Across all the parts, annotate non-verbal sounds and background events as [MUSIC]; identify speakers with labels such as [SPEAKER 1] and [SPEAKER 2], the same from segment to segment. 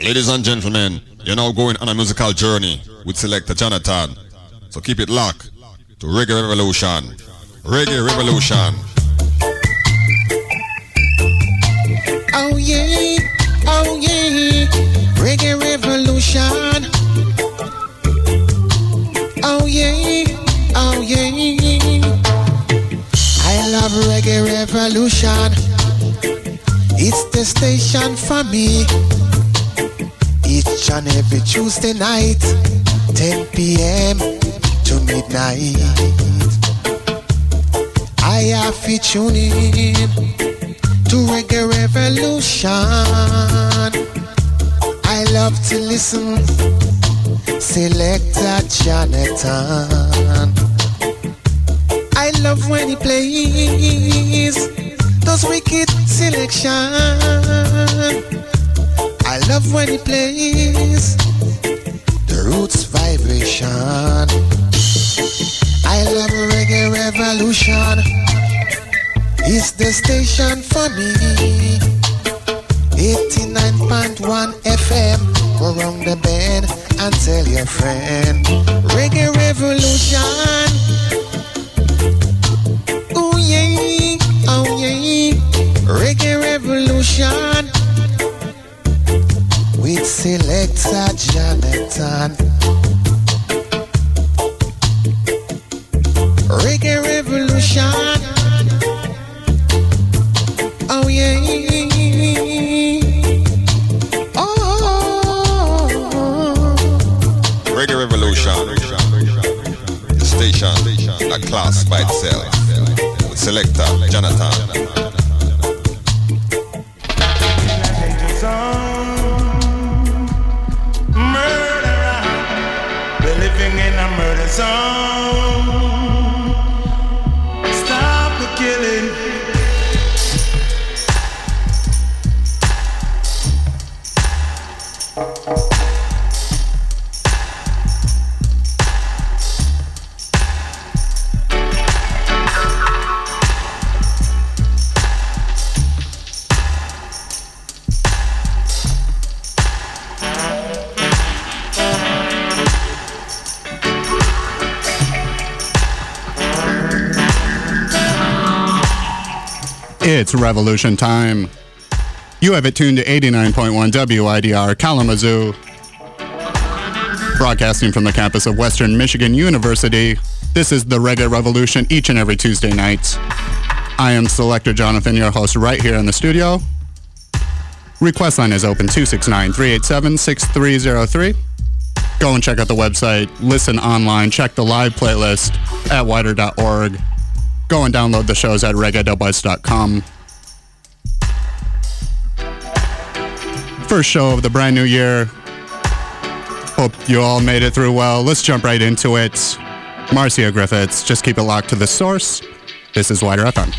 [SPEAKER 1] Ladies and gentlemen, you're now going on a musical journey with Selector Jonathon. So keep it locked to Reggae Revolution. Reggae Revolution.
[SPEAKER 2] Oh yeah, oh yeah, Reggae Revolution. Oh yeah, oh yeah. I love Reggae Revolution. It's the station for me. Each and every Tuesday night, 10 p.m. to midnight. I have to tune in to Reggae Revolution. I love to listen. select Selector Jonathon. I love when he plays those wicked selection. I love when it plays the roots vibration. I love reggae revolution. It's the station for me. 89.1 FM. Go round the bend and tell your friend. Reggae revolution. Oh yeah, oh yeah. Reggae revolution with Selector Jonathon. Reggae Revolution. Oh yeah. Oh.
[SPEAKER 1] Reggae Revolution. Station, a class by itself. Selector Jonathon.
[SPEAKER 3] It's revolution time. You have it tuned to 89.1 WIDR Kalamazoo. Broadcasting from the campus of Western Michigan University, this is the Reggae Revolution each and every Tuesday night. I am Selector Jonathon, your host, right here in the studio. Request line is open 269 387 6303. Go and check out the website, listen online, check the live playlist at WIDR.org. Go and download the shows at reggae.buzz.com. First show of the brand new year. Hope you all made it through well. Let's jump right into it. Marcia Griffiths, just keep it locked to the source. This is Wider FM.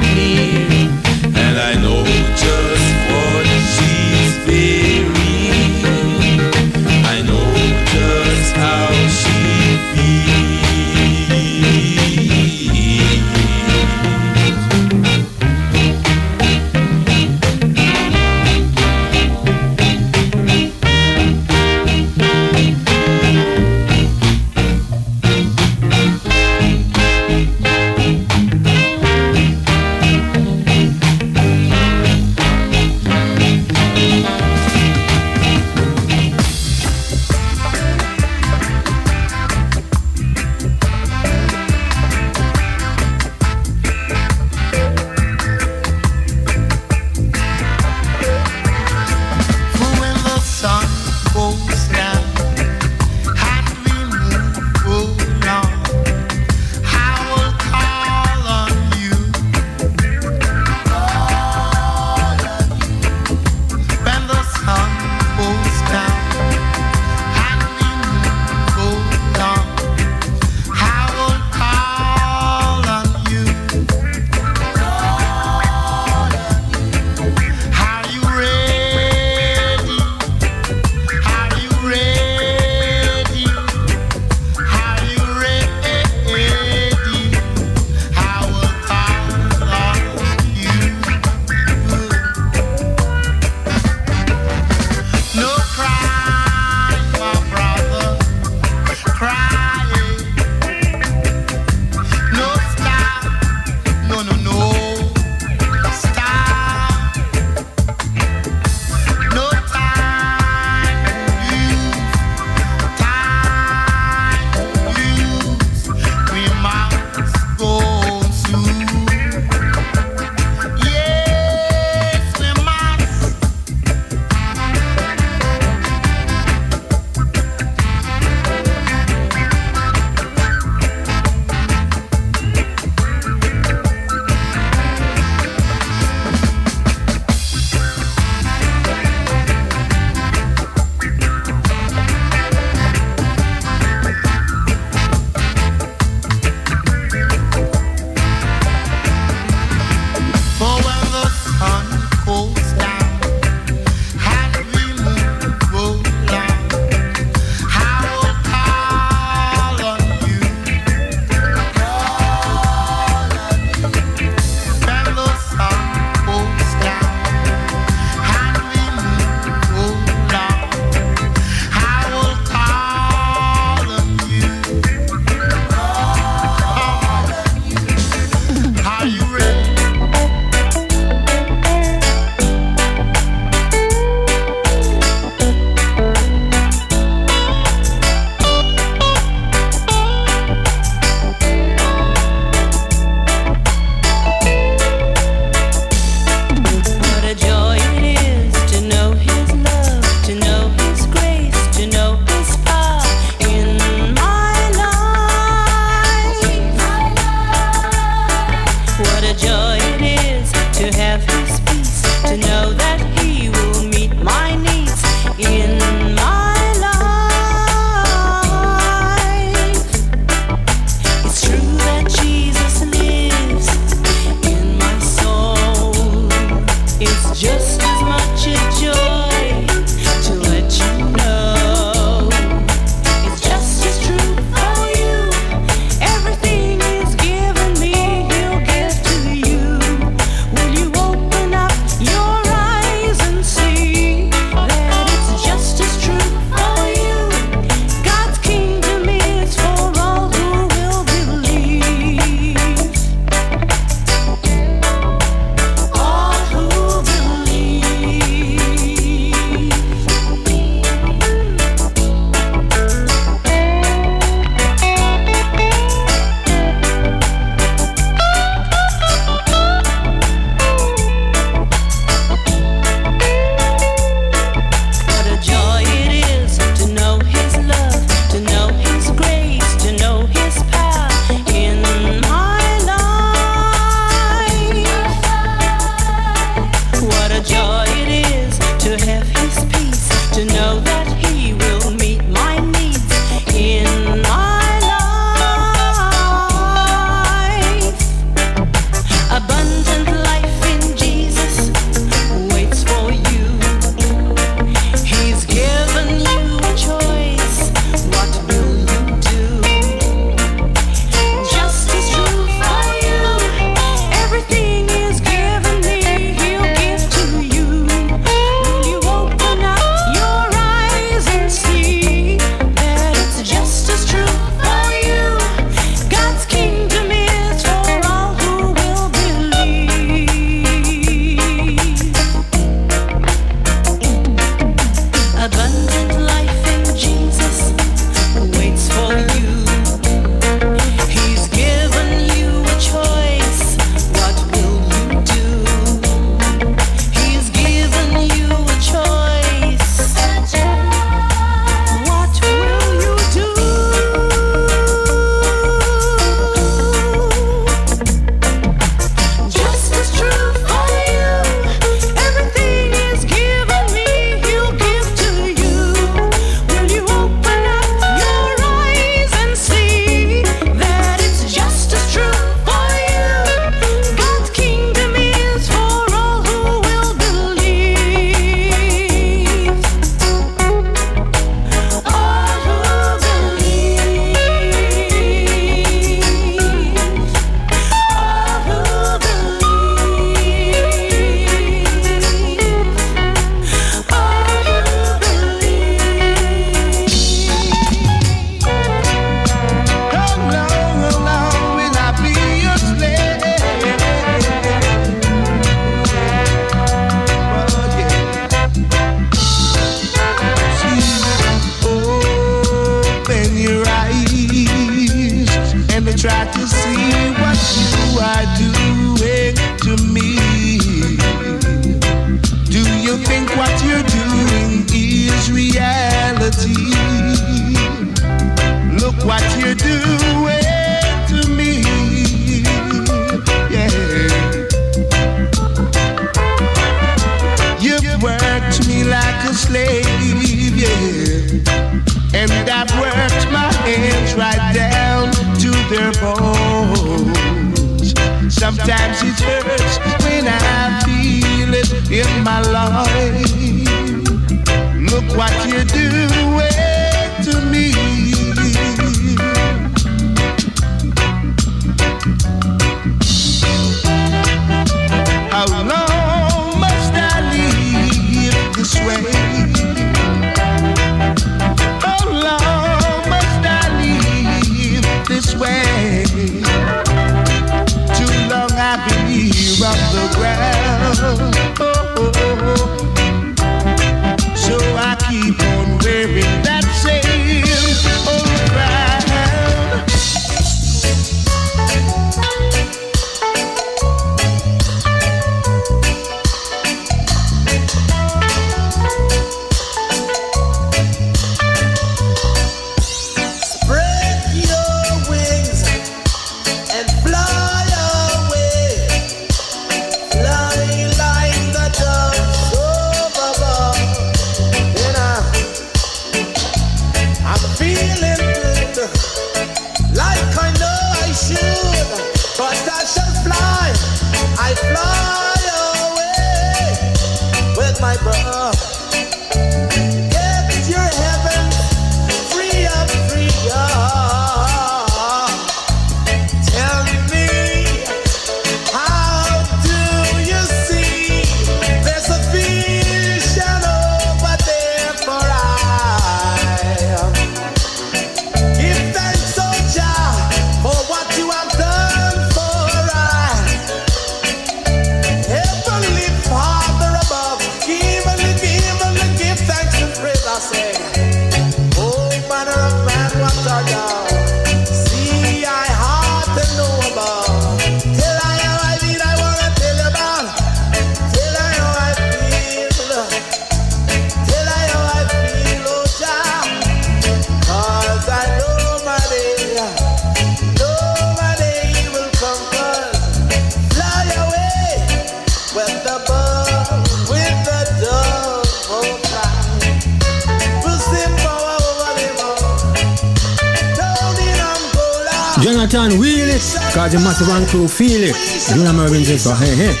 [SPEAKER 4] So
[SPEAKER 5] hey, hey.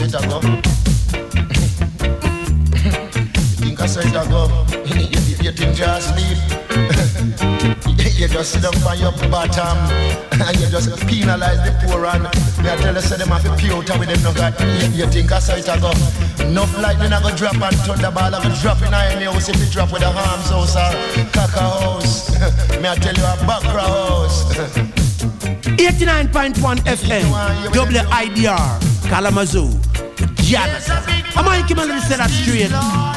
[SPEAKER 6] You
[SPEAKER 7] that, go. You can say that, go. [LAUGHS] you, [LAUGHS] you, you think just sleep? [LAUGHS] you just sit down on your bottom and you just penalize the poor and me I tell you say them have to pay out with them no God you, you think I saw it a go enough lightning I go drop and thunderball I go drop in any house if it drop with a arms house or caca house me I tell you a backra house
[SPEAKER 8] 89.1 FM, WIDR, Kalamazoo, Jonathon. I'm Mikey Melody said that straight.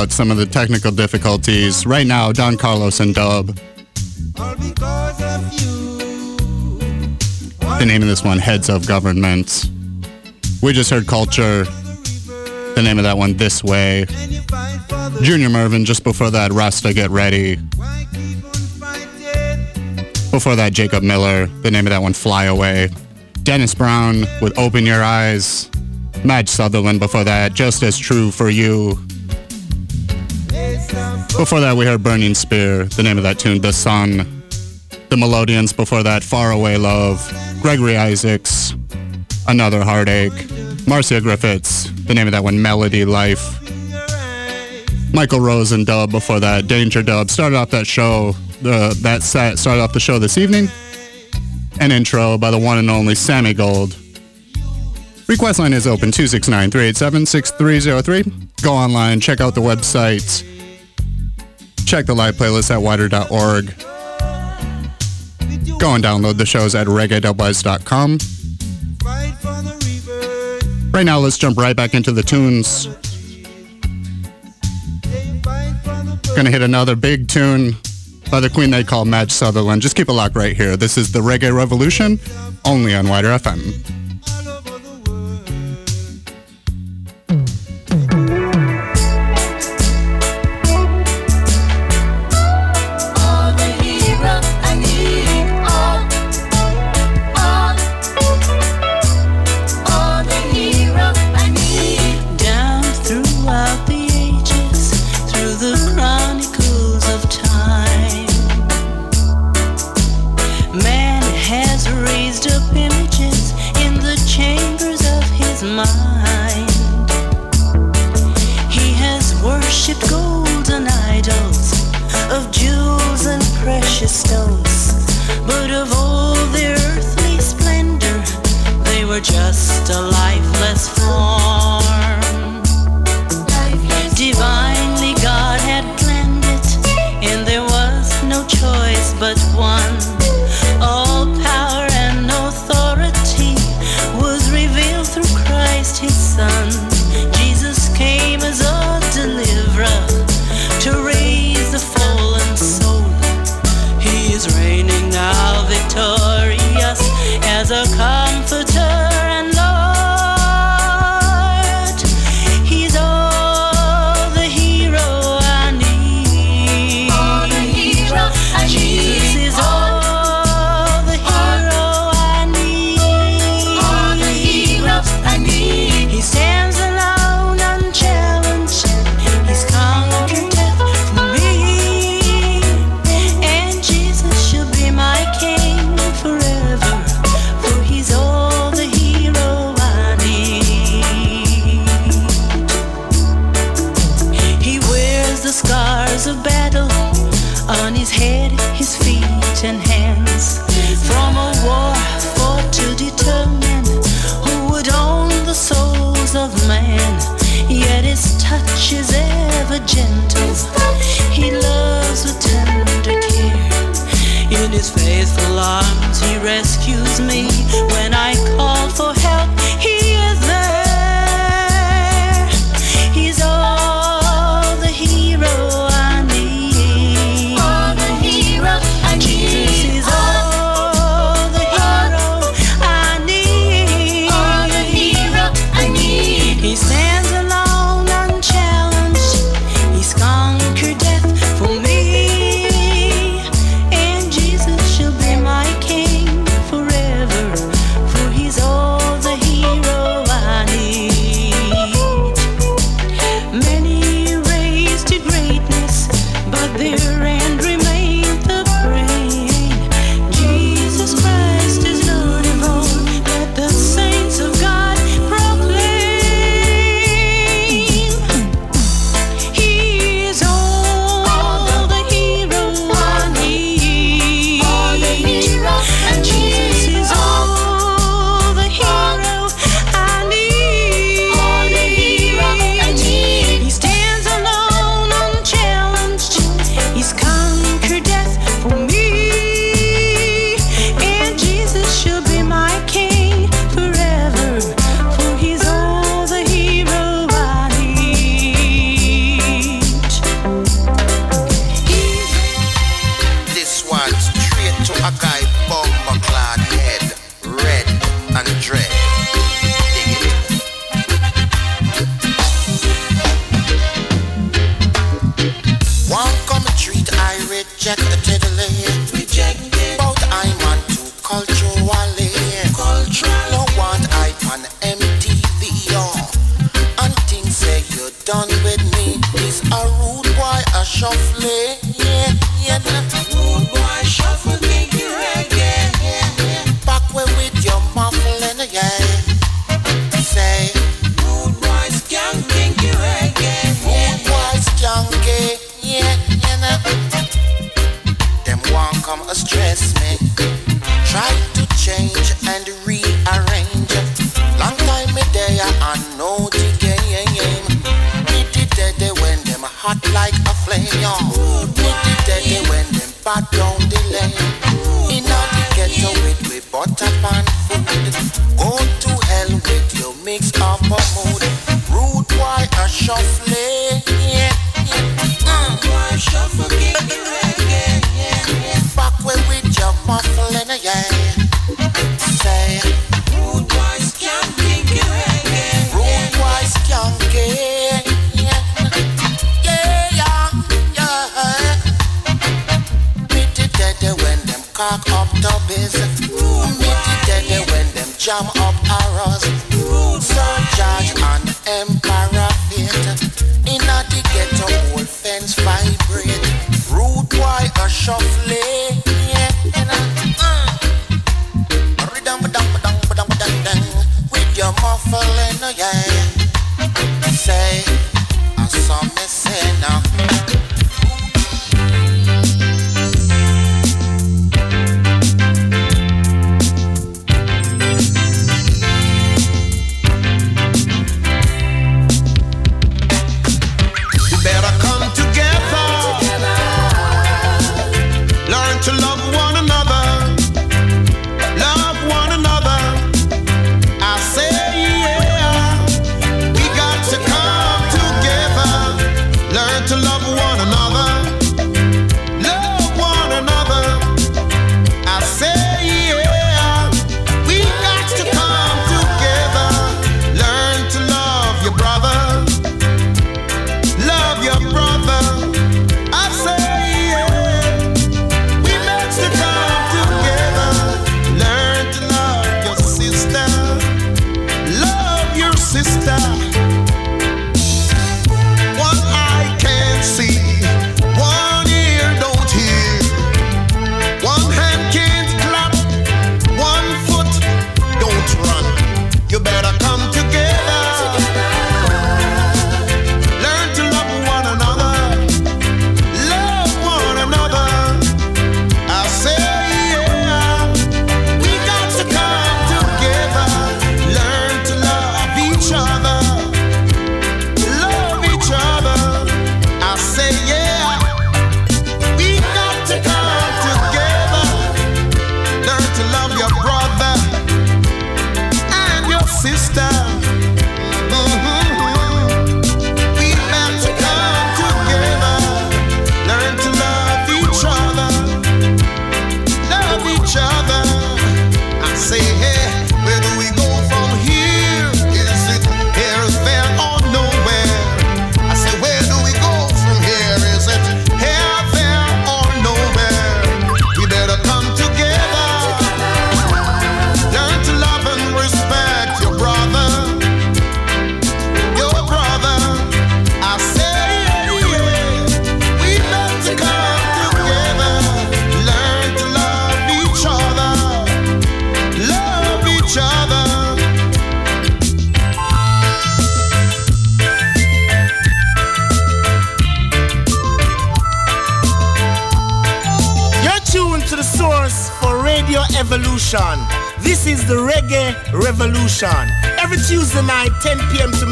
[SPEAKER 3] About some of the technical difficulties. Right now, Don Carlos and Dub. The name of this one, Heads of Government. We just heard Culture. The name of that one, This Way. Junior Murvin, just before that, Rasta Get Ready. Before that, Jacob Miller. The name of that one, Fly Away. Dennis Brown with Open Your Eyes. Madge Sutherland before that, Just As True for You. Before that, we heard Burning Spear, the name of that tune, The Sun. The Melodians before that, Far Away Love. Gregory Isaacs, Another Heartache. Marcia Griffiths, the name of that one, Melody Life. Michael Rose and Dub before that, Danger Dub. Started off that show, that set started off the show this evening. An intro by the one and only Sammy Gold. Request line is open 269 387 6303. Go online, check out the website, check the live playlist at WIDR.org. Go and download the shows at reggae.buzz.com. Right now, let's jump right back into the tunes. Gonna hit another big tune by the queen they call Madge Sutherland. Just keep it locked right here. This is the Reggae Revolution, only on Wider FM.
[SPEAKER 9] back
[SPEAKER 10] down the lane. In
[SPEAKER 5] all the
[SPEAKER 11] ghetto with we butter pan food. Go to hell with your mix of mood. Rude why I
[SPEAKER 7] shuffle.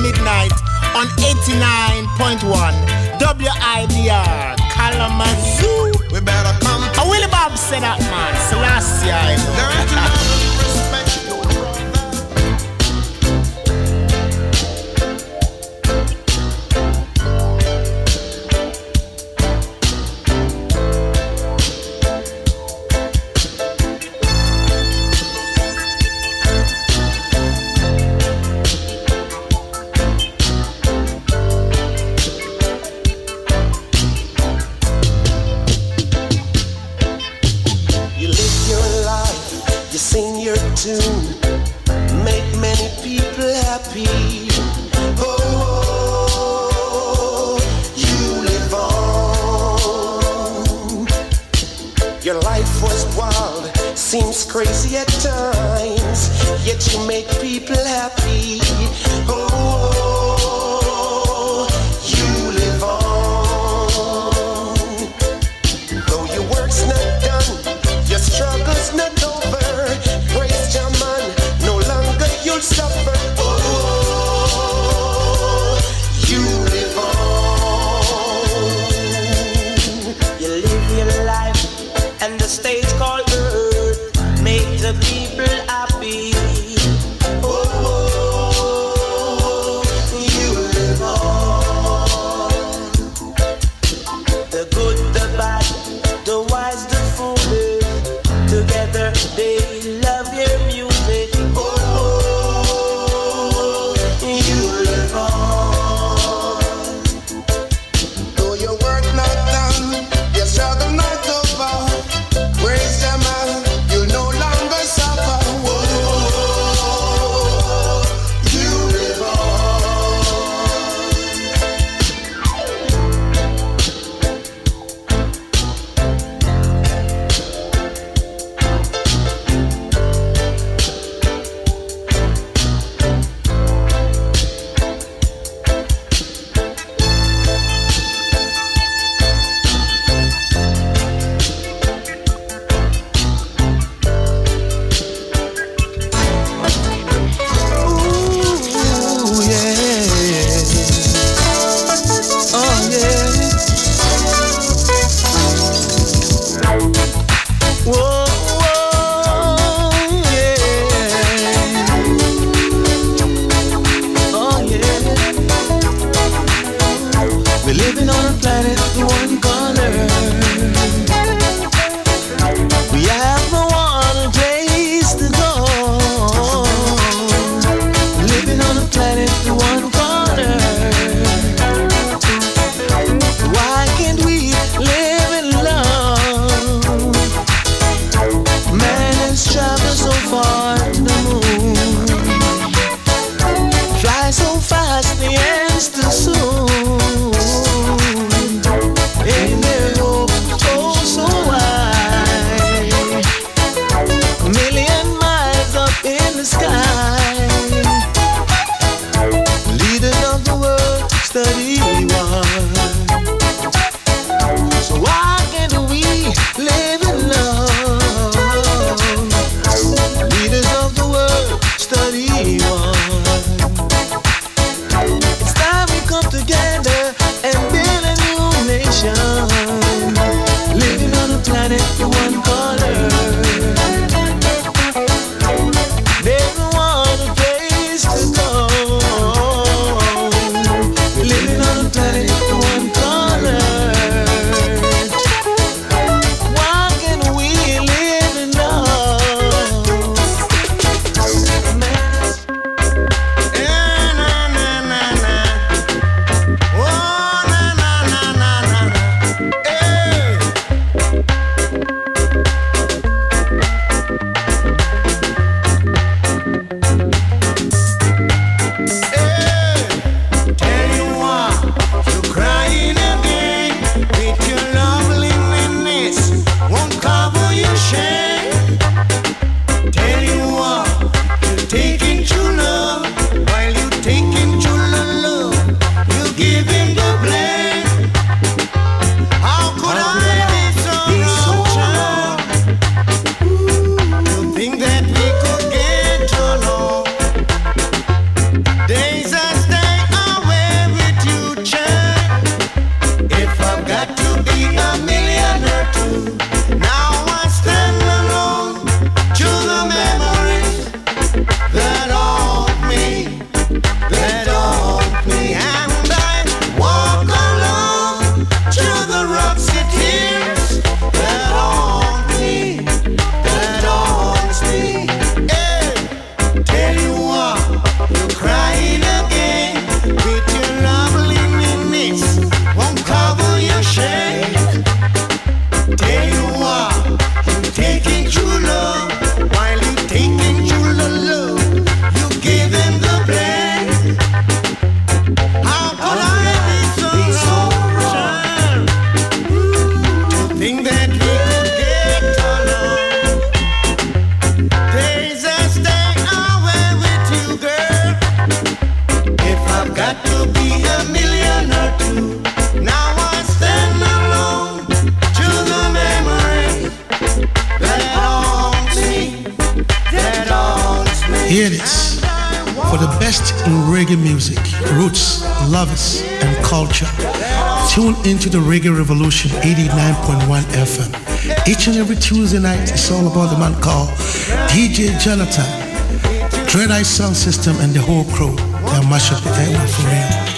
[SPEAKER 7] midnight on 89.1 WIDR Kalamazoo.
[SPEAKER 12] We better come.
[SPEAKER 7] Oh, Willie Bob said that, man.
[SPEAKER 13] Celestia. Tuesday it's all about the man called DJ Jonathon, Dread Eye Sound System, and the whole crew. They'll mash up the airway for real.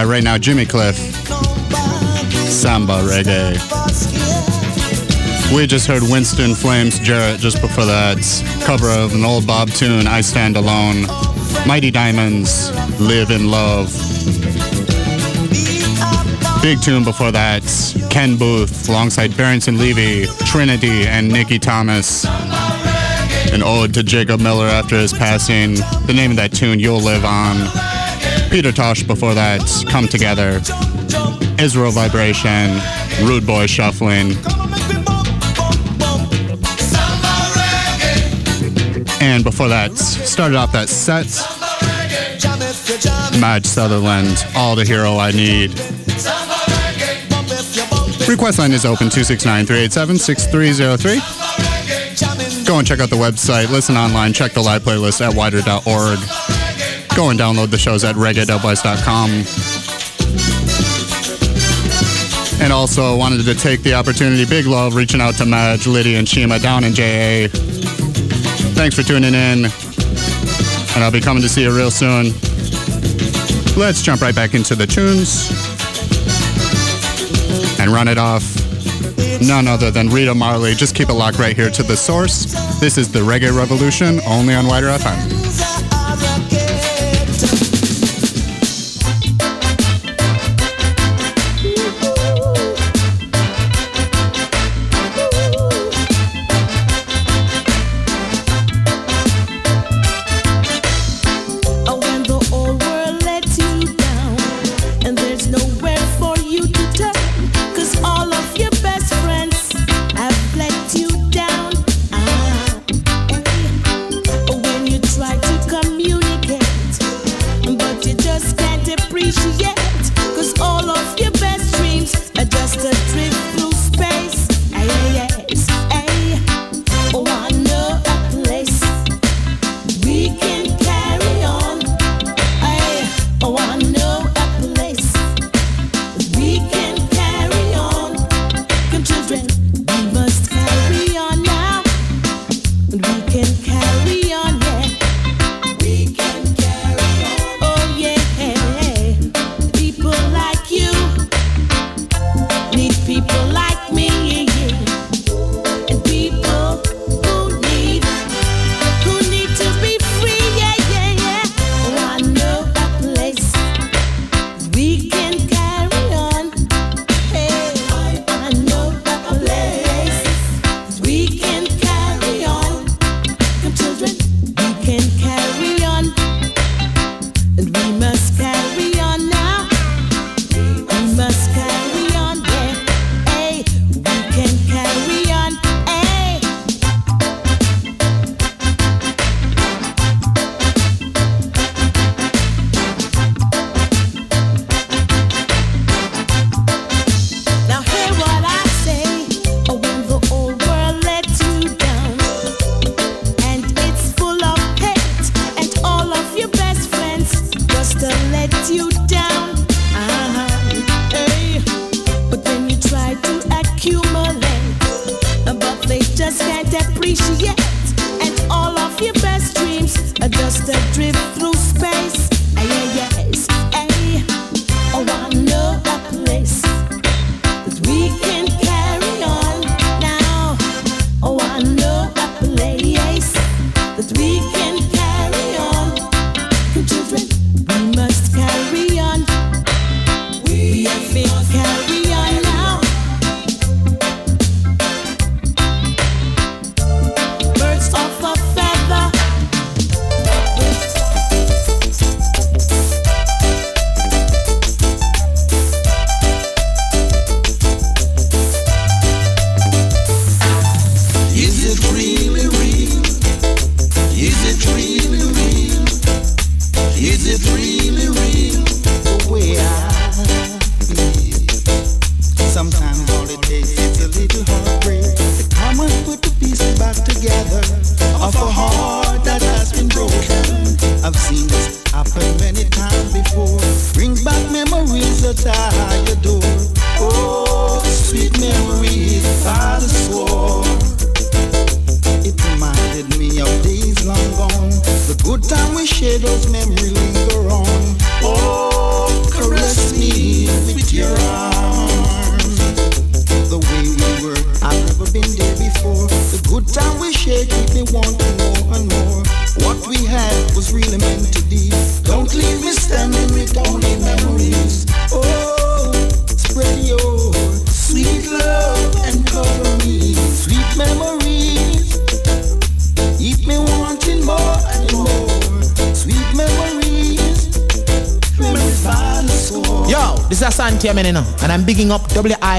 [SPEAKER 3] Yeah, right now, Jimmy Cliff. Samba reggae. We just heard Winston Flames Jarrett just before that. Cover of an old Bob tune, I Stand Alone. Mighty Diamonds, Live in Love. Big tune before that. Ken Boothe alongside Barrington Levy, Trinity, and Nicky Thomas. An ode to Jacob Miller after his passing. The name of that tune, You'll Live On. Peter Tosh before that, Come Together. Israel Vibration, Rude Boy Shuffling. And before that, started off that set, Madge Sutherland, All the Hero I Need. Request line is open 269 387 6303. Go and check out the website, listen online, check the live playlist at WIDR.org. Go and download the shows at reggae.wise.com. And also wanted to take the opportunity, big love, reaching out to Madge, Liddy, and Shima down in JA. Thanks for tuning in. And I'll be coming to see you real soon. Let's jump right back into the tunes and run it off. None other than Rita Marley. Just keep it locked right here to the source. This is the Reggae Revolution, only on WIDR FM.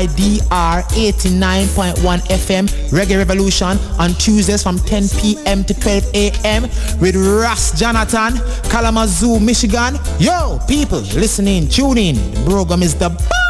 [SPEAKER 14] CYDR 89.1 FM Reggae Revolution on Tuesdays from 10 p.m. to 12 a.m. with Ras Jonathon, Kalamazoo, Michigan. Yo, people, listening, tuning. The program is the
[SPEAKER 15] best.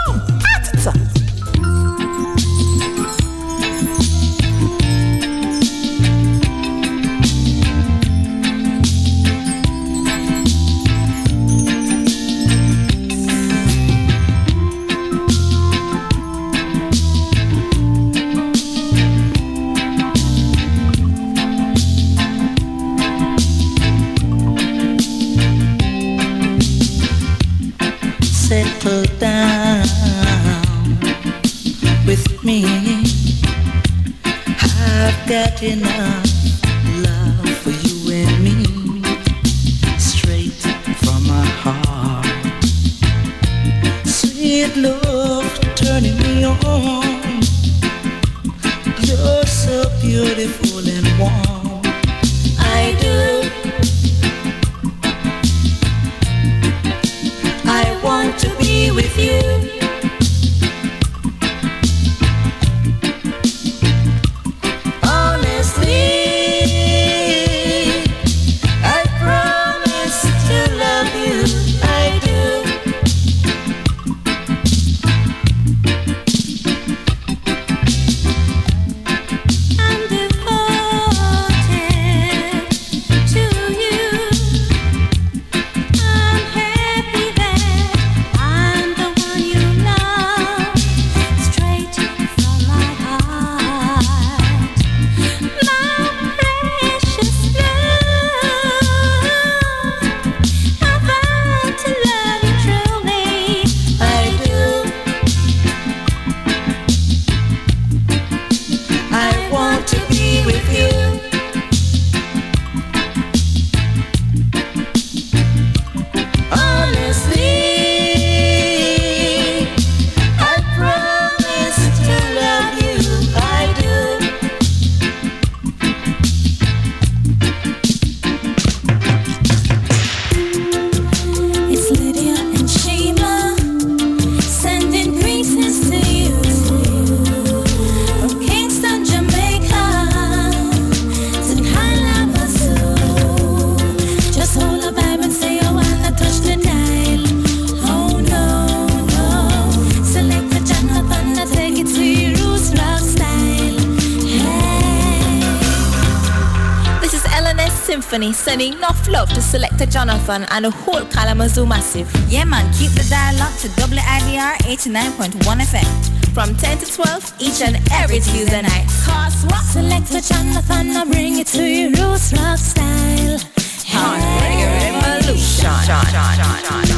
[SPEAKER 15] 7 and
[SPEAKER 5] the
[SPEAKER 16] whole Kalamazoo Massive.
[SPEAKER 17] Yeah man, keep the dial up to WIDR 89.1 FM.
[SPEAKER 16] From 10 to 12 each and every Tuesday night. Cause what?
[SPEAKER 5] Select a Jonathan and bring it to you roots rock style. Hey.
[SPEAKER 16] On Reggae Revolution.
[SPEAKER 18] John, John, John,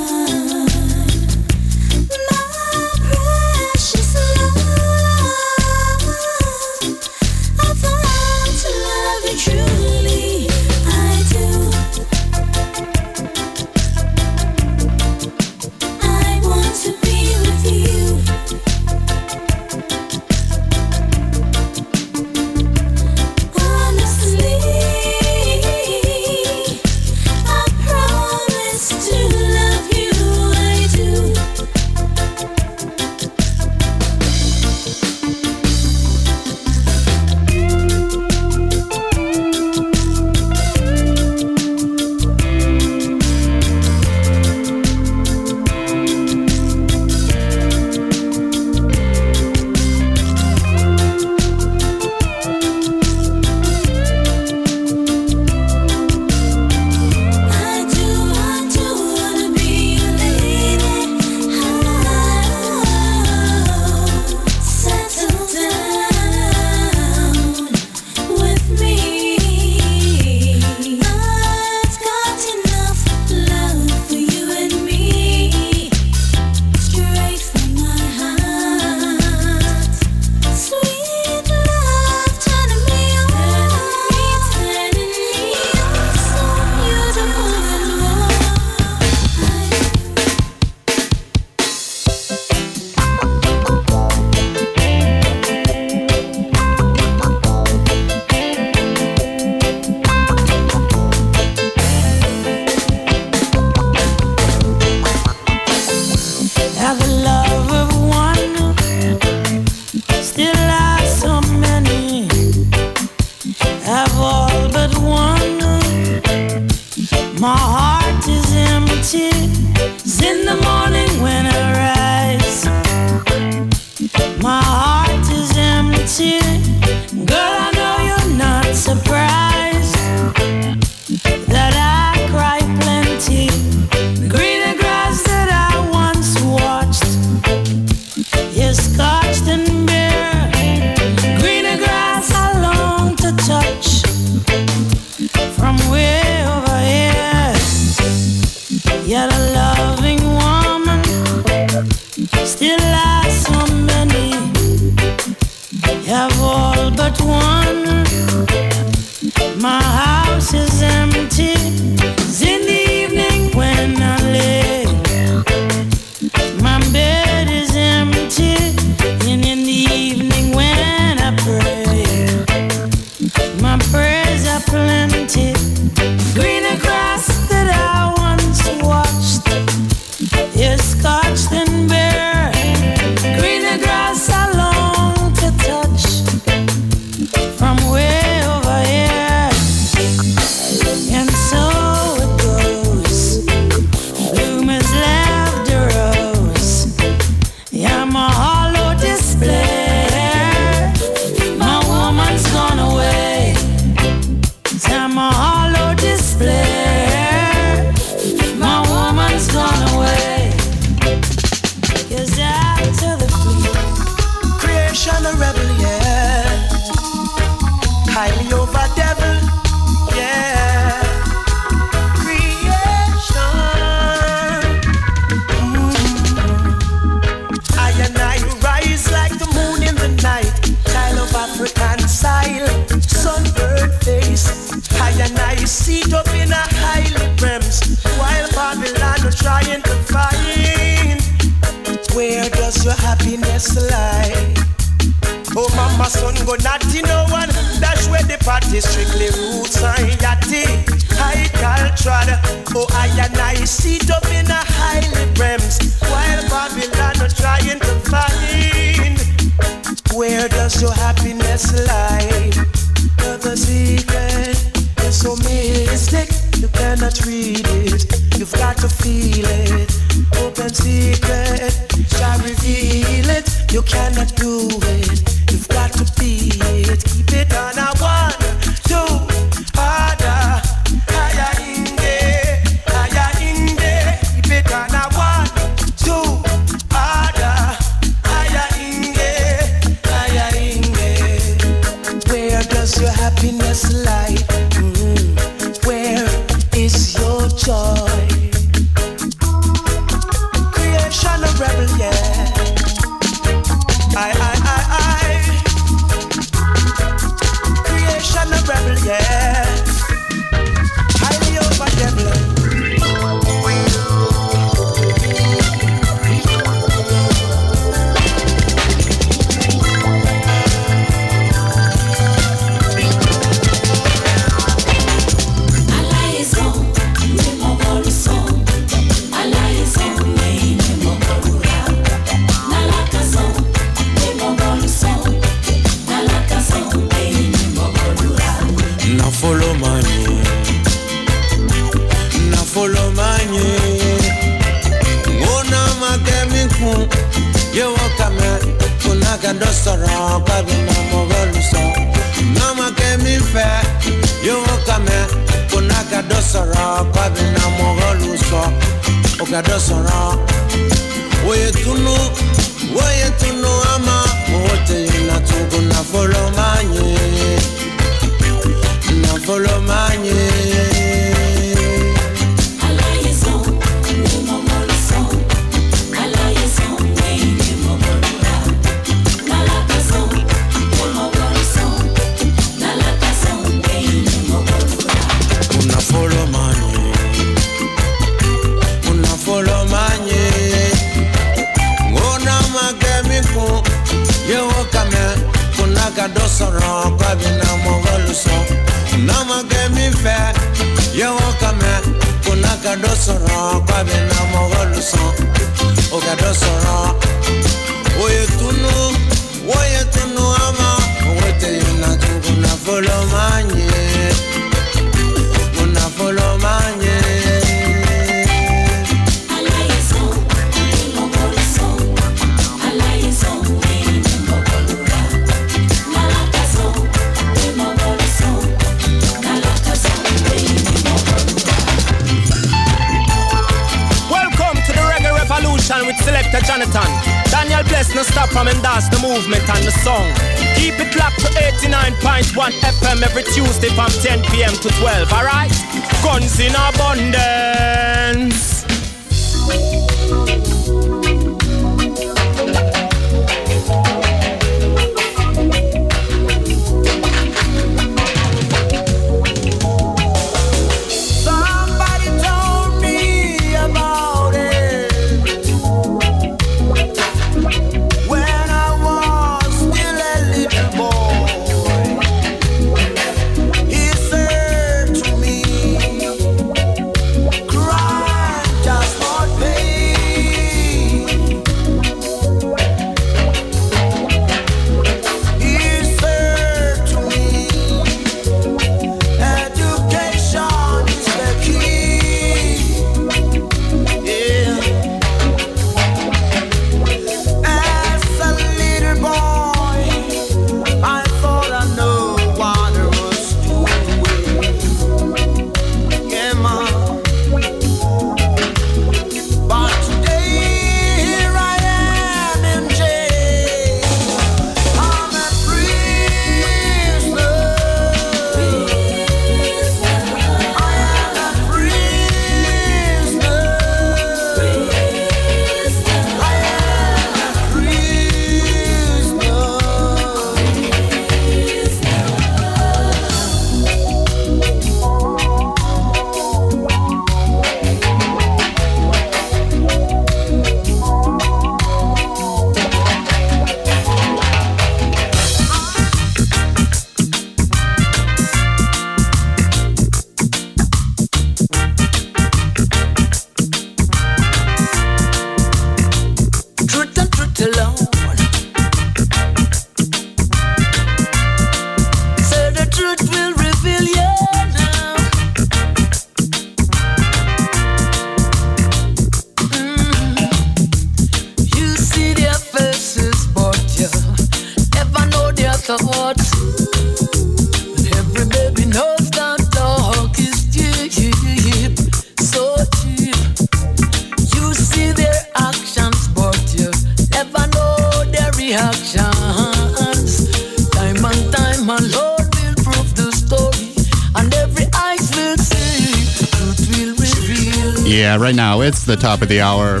[SPEAKER 18] the
[SPEAKER 3] top of the hour.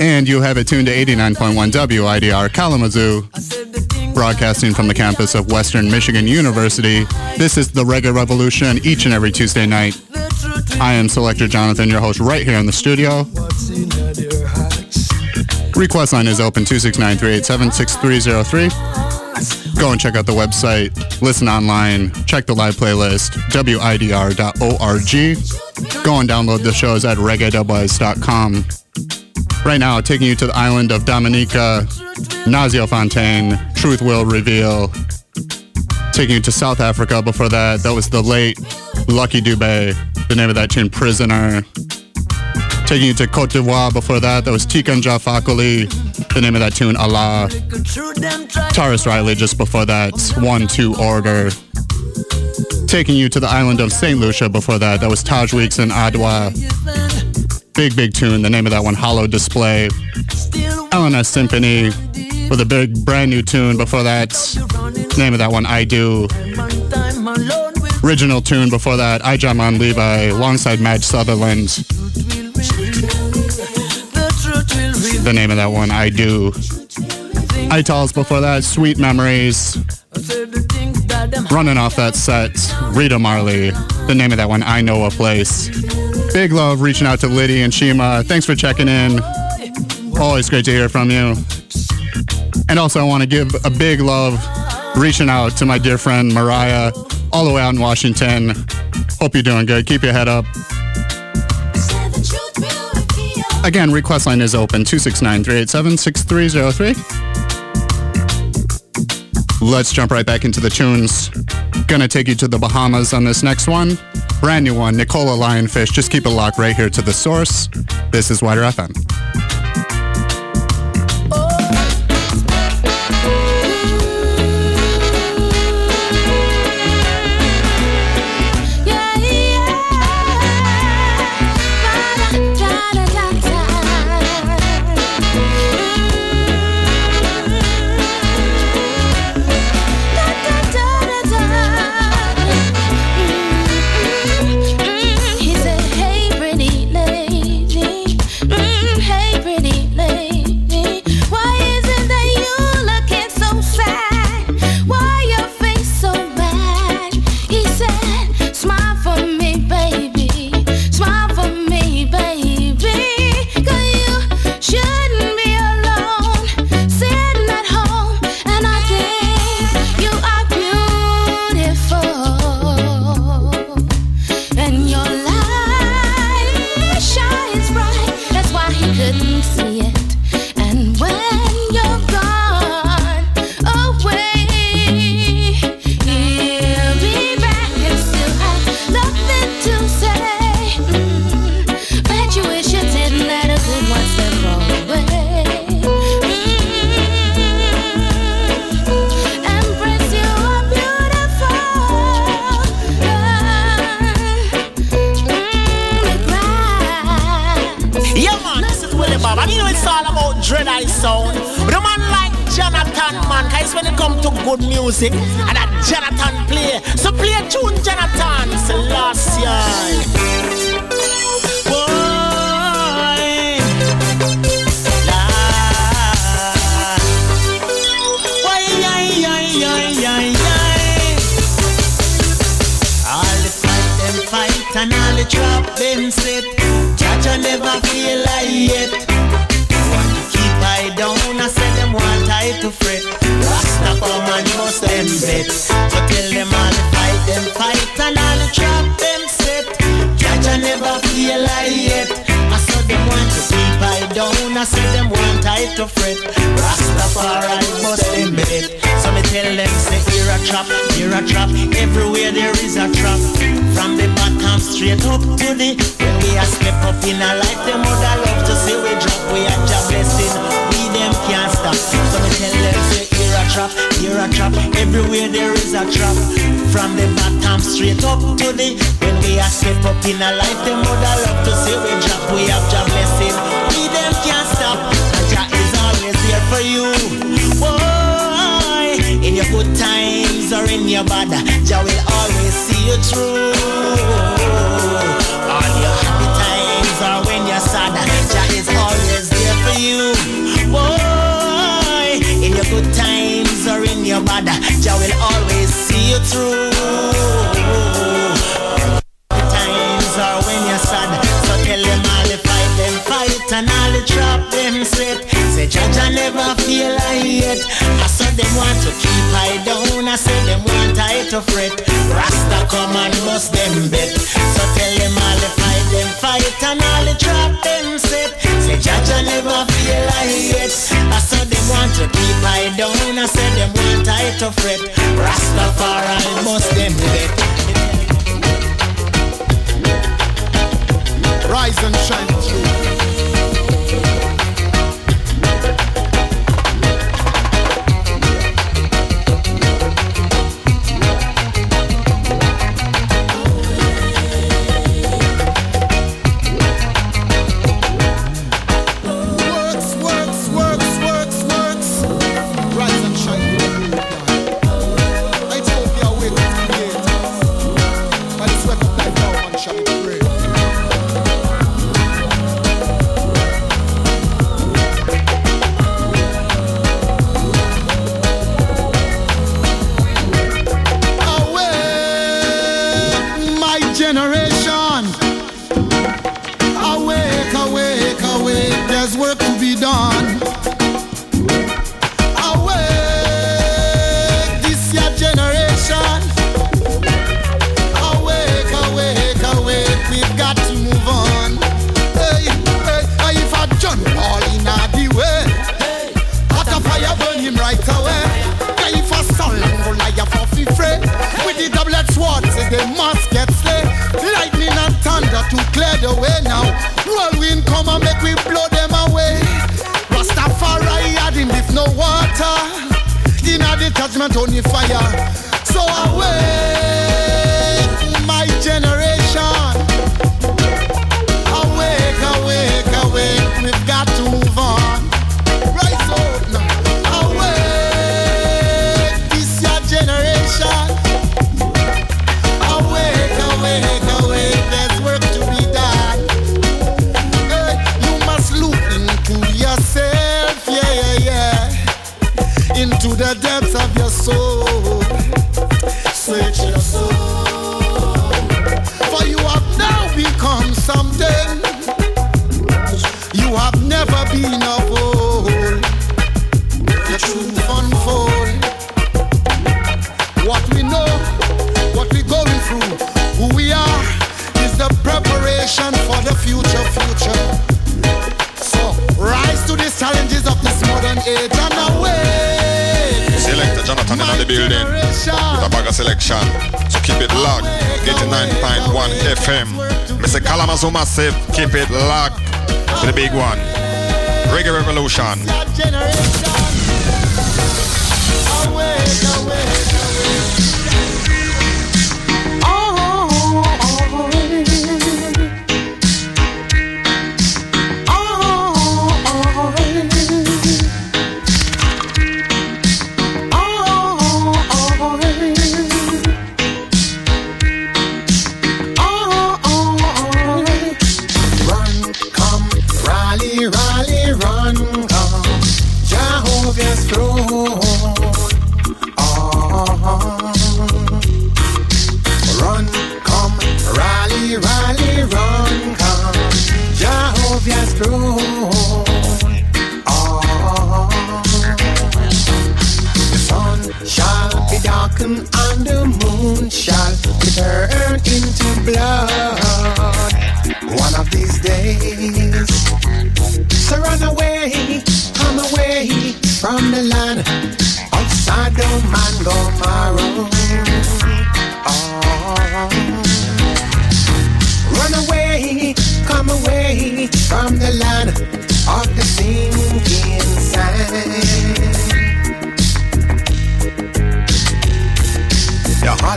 [SPEAKER 3] And you have it tuned to 89.1 WIDR Kalamazoo, broadcasting from the campus of Western Michigan University. This is the Reggae Revolution each and every Tuesday night. I am Selector Jonathon, your host, right here in the studio. Request line is open 269-387-6303. Go and check out the website, listen online, check the live playlist, widr.org. Go and download the shows at reggae.com. Right now, taking you to the island of Dominica, Nasio Fontaine, Truth Will Reveal. Taking you to South Africa before that, that was the late Lucky Dube, the name of that tune, Prisoner. Taking you to Cote d'Ivoire before that, that was Tiken Jah Fakoly, the name of that tune, Allah. Tarrus Riley just before that, One Two Order. Taking you to the island of St. Lucia before that, that was Taj Weekes and Adowa. Big, big tune. The name of that one, Hollow Display. LNS Symphony with a big, brand new tune before that. Name of that one, I Do. Original tune before that, Ijahman Levi alongside Madge Sutherland. The name of that one, I Do. Itals before that, Sweet Memories. Running off that set, Rita Marley. The name of that one, I Know a Place. Big love reaching out to Liddy and Shima. Thanks for checking in. Always great to hear from you. And also, I want to give a big love reaching out to my dear friend Mariah, all the way out in Washington. Hope you're doing good. Keep your head up. Again, request line is open 269 387 6303. Let's jump right back into the tunes. Gonna take you to the Bahamas on this next one. Brand new one, Nicola Lionfish. Just keep it locked right here to the source.
[SPEAKER 19] This is
[SPEAKER 20] WIDR FM.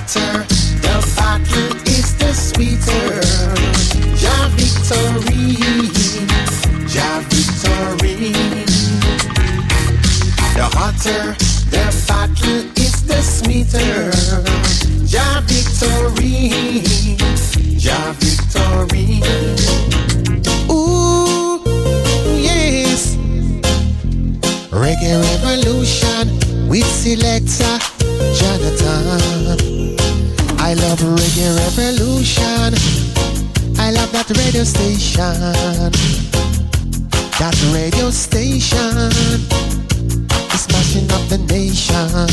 [SPEAKER 20] The
[SPEAKER 2] hotter the battle is the sweeter. Ja victory, Ja victory. The hotter the battle is the sweeter. Ja victory, Ja victory. Ooh, yes. Reggae revolution with selector reggae revolution. I love that radio station. That radio station is smashing up the nation.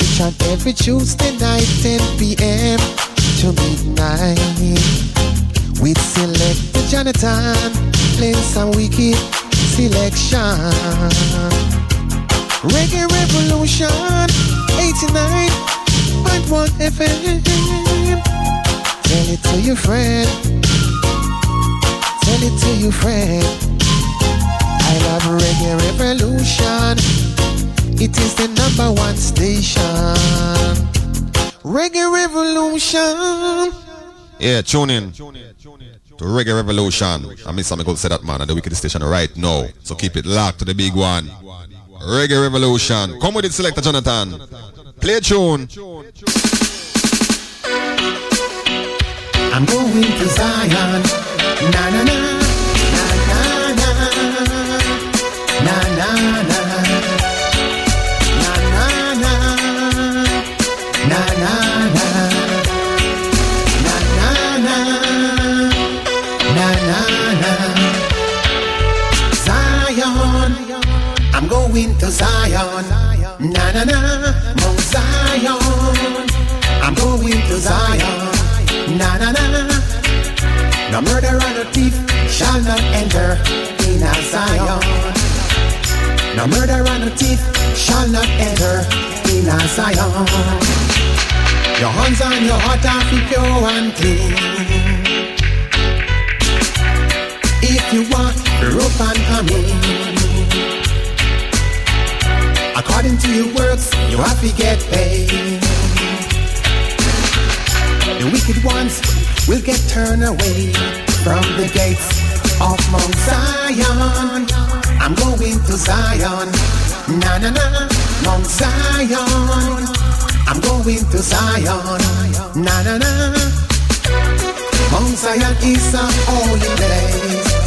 [SPEAKER 2] Each and every Tuesday night, 10 p.m. to midnight. With Selector Jonathon, playing some wicked selection. Reggae Revolution 89.1 FM. Tell it to your friend. Tell it to your friend. I love Reggae Revolution. It is the number one station. Reggae Revolution.
[SPEAKER 20] Yeah, tune in to Reggae Revolution. I mean, something could say that man at the Wicked Station right now. So keep it locked to the big one. Reggae Revolution. Come with it, Selector Jonathon. Play a tune.
[SPEAKER 2] I'm going to Zion. Na na na. Zion. I'm going to Zion. Na na na. Mount Zion. I'm going to Zion. Na na na. No murder and no thief shall not enter in a Zion. No murder and no thief shall not enter in a Zion. Your hands and your heart are pure and clean. If you want rope and come in. According to your works, you have to get paid. The wicked ones will get turned away from the gates of Mount Zion. I'm going to Zion. Na na na, Mount Zion. I'm going to Zion. Na na na. Mount Zion is a holy place.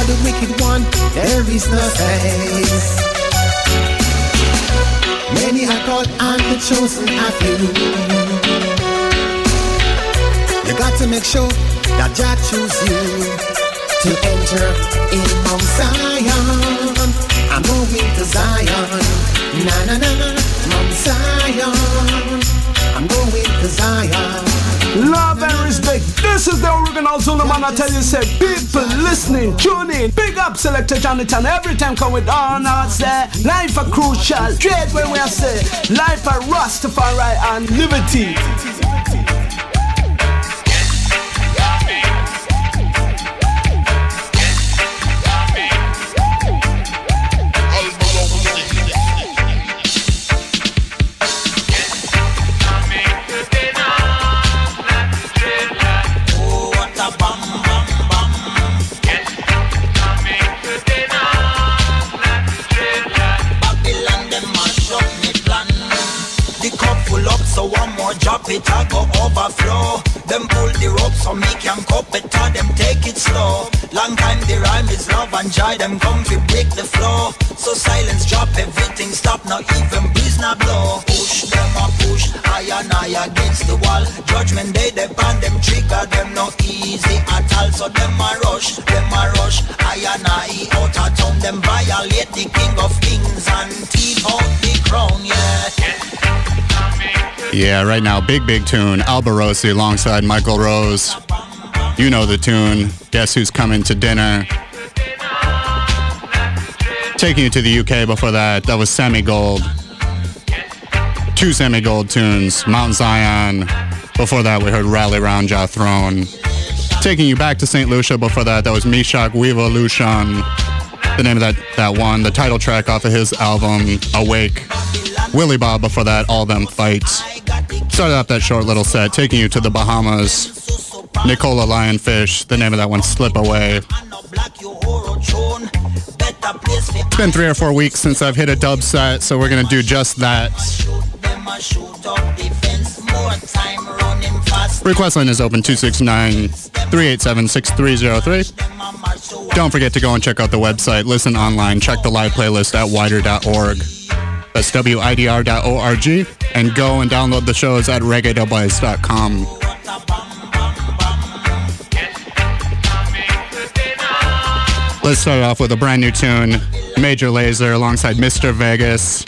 [SPEAKER 2] For the wicked one, there is no place. Many are called and the chosen are few. You got to make sure that Jah choose you to enter in Mount Zion. I'm going to Zion. Na na na, Mount Zion. I'm going to Zion.
[SPEAKER 21] Love and respect. This is the original Zulu man. I tell you, say, people
[SPEAKER 19] listening, tune in. Big up Selector Jonathon. Every time come with on say life a crucial. Straight when we are say life a Rastafari and liberty.
[SPEAKER 22] Yeah,
[SPEAKER 3] right now, big, big tune. Alborosie alongside Michael Rose. You know the tune. Guess who's coming to dinner? Taking you to the UK before that, that was Sammy Gold. Two Sammy Gold tunes. Mount Zion. Before that, we heard Rally Round Jah Throne. Taking you back to St. Lucia before that, that was Mishak Weeva Lucian. The name of that, that one, the title track off of his album, Awake. Willie Bob before that, All Them Fights. Started off that short little set, taking you to the Bahamas. Nicola Lionfish, the name of that one, Slip Away. It's been three or four weeks since I've hit a dub set, so we're gonna do just that. Request line is open 269 387 6303. Don't forget to go and check out the website, listen online, check the live playlist at widr.org. That's widr.org. And go and download the shows at reggae.com. Let's start off with a brand new tune, Major Lazer alongside Mr. Vegas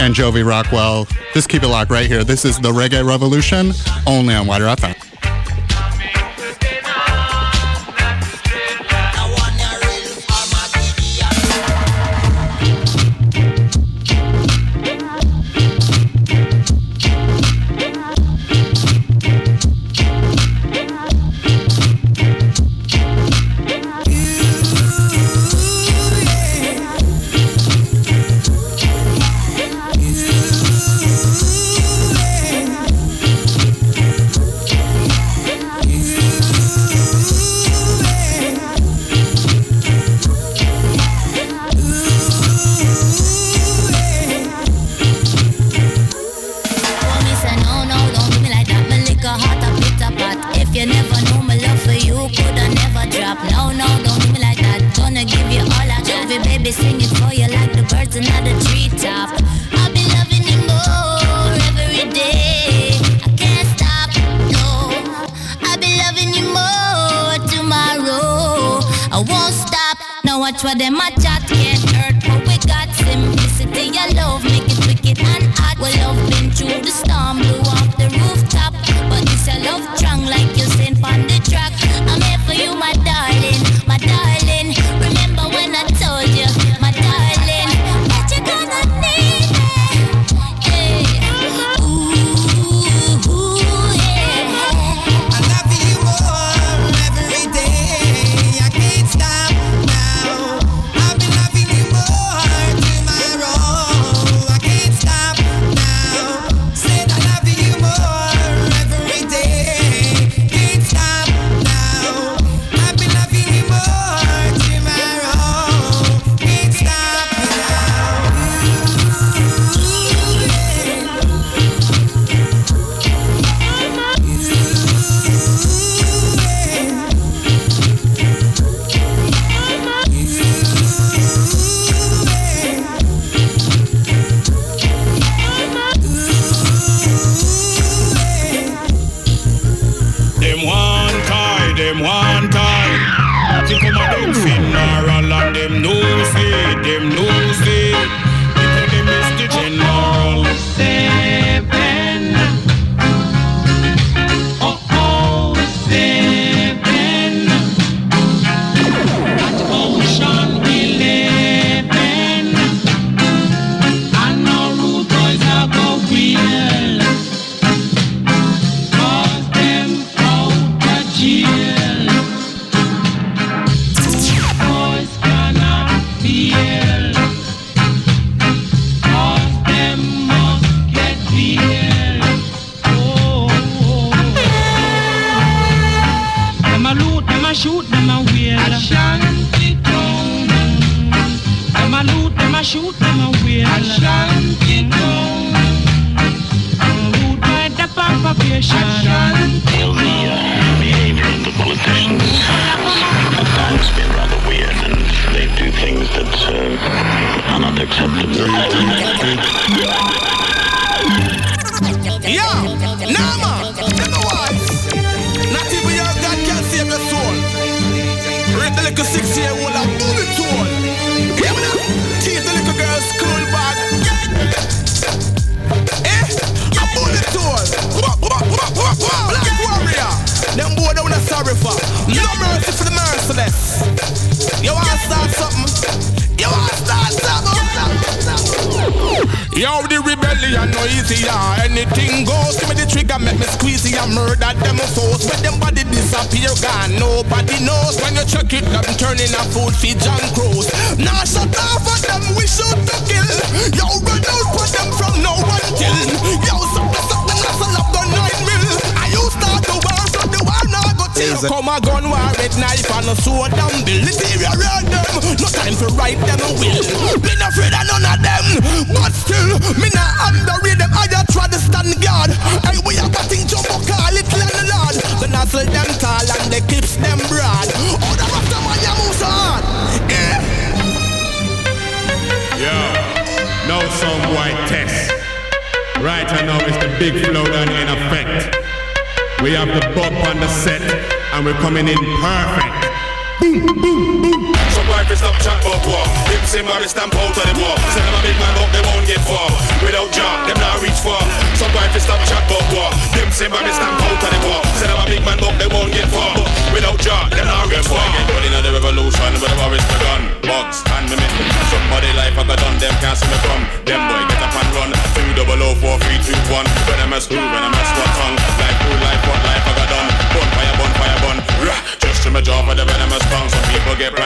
[SPEAKER 3] and Jovi Rockwell. Just keep it locked right here. This is the Reggae Revolution, only on WIDR FM.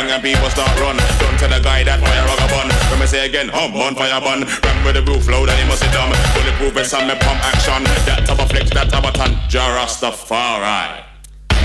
[SPEAKER 20] People and people start run. Don't tell the guy that fire rugger bun. When me say again, hum, bonfire bun. Ram with the roof low, then he must be dumb. Bulletproof vest and me pump action. That type of flex, that type of ton. Jarastafari.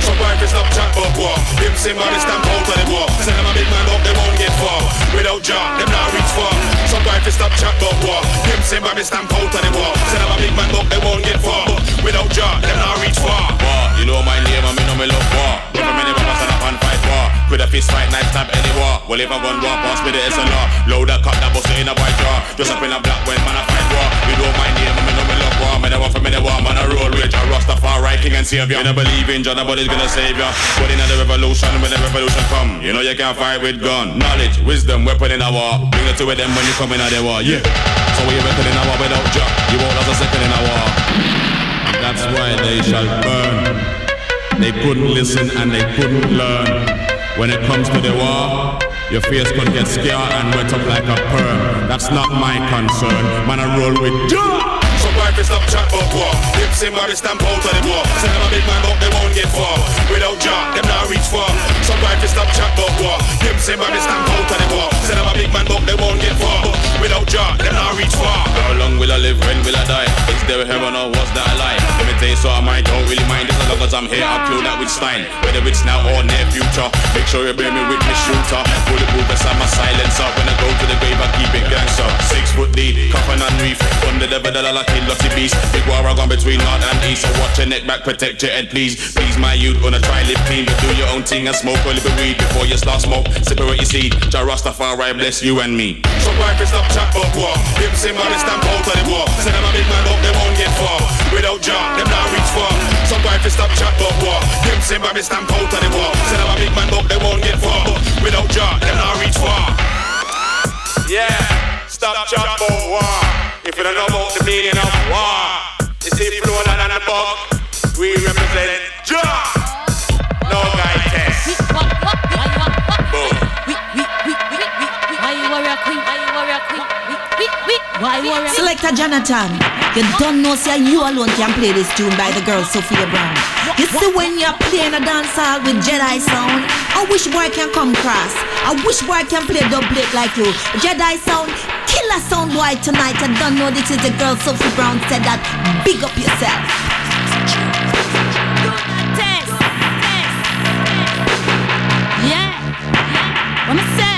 [SPEAKER 23] Some wife is stop chat about war. Him say Mary stamp out of the war. Say them a big man up, they won't get far. Without job, them not reach far. Some wife is stop chat about war. Him say Mary stamp out of the war. Say them a big man up, they won't get far. Without job, them not reach far.
[SPEAKER 20] War, you know my name and me know me love war. For many members stand up and fight war. With a fist fight, knife stab any war. Well if I gun war, pass me the SLR. Load a cut that bust in a white jaw. Just up in a black when man I fight war. You know my name and me know me love war. Me never for me the war, man I roll with a Rastafari king and savior. Me no believe in John, nobody's gonna save ya. But in the revolution, when the revolution come, you know you can't fight with gun. Knowledge, wisdom, weapon in a war. Bring it to them when you come in a the war, yeah. So we reckon in a war without Jah. You won't last a second in a war. That's why they shall burn. They couldn't listen and they couldn't learn. When it comes to the war, your face could get scarred and wet up like a perm. That's not my concern. Man, I roll with Jah.
[SPEAKER 23] Stop chat about war. Him say Mary stamp out of the war. Say them a big man but they won't get far. Without job, them not reach far. Some wife is stop chat about war. Him say Mary stamp out of the war. Say them a big man but they won't get far. Without job, them not reach far.
[SPEAKER 20] How long will I live? When will I die? Is there heaven or was that a lie? Let me tell you so I might don't really mind As long as I'm here I'll kill that with Stein Whether it's now or near future Make sure you bear me with me shooter Bulletproof I'm a silencer When I go to the grave I keep it gangster Six foot deep, coffin and reef Under the bed I'll kill beast Big war I gone between north and east So watch your neck back, protect your head please Please my youth, wanna try live clean But do your own thing and smoke a little weed Before you start smoke, separate your seed Jah Rastafari bless you and me
[SPEAKER 23] Some wife is stop chat about war. Him say Mary stamp out the war. Say them a big man but they won't get far. Without job, them not reach far. Some wife is stop chat about war. Him say Mary stamp out the war. Say them a big man but they won't get far. Without job, them not reach far.
[SPEAKER 20] Yeah, stop chat about war If you don't know about the meaning of war You see flow and the buck We represent Jah No guy test
[SPEAKER 24] Selector Jonathon, you don't know say you alone can play this tune by the girl Sophia Brown. You see when you're playing a dance hall with Jedi sound, I wish boy can come cross. I wish boy can play double plate like you. Jedi sound, killer sound boy tonight. I don't know this is the girl Sophie Brown said that. Big up yourself.
[SPEAKER 25] Cause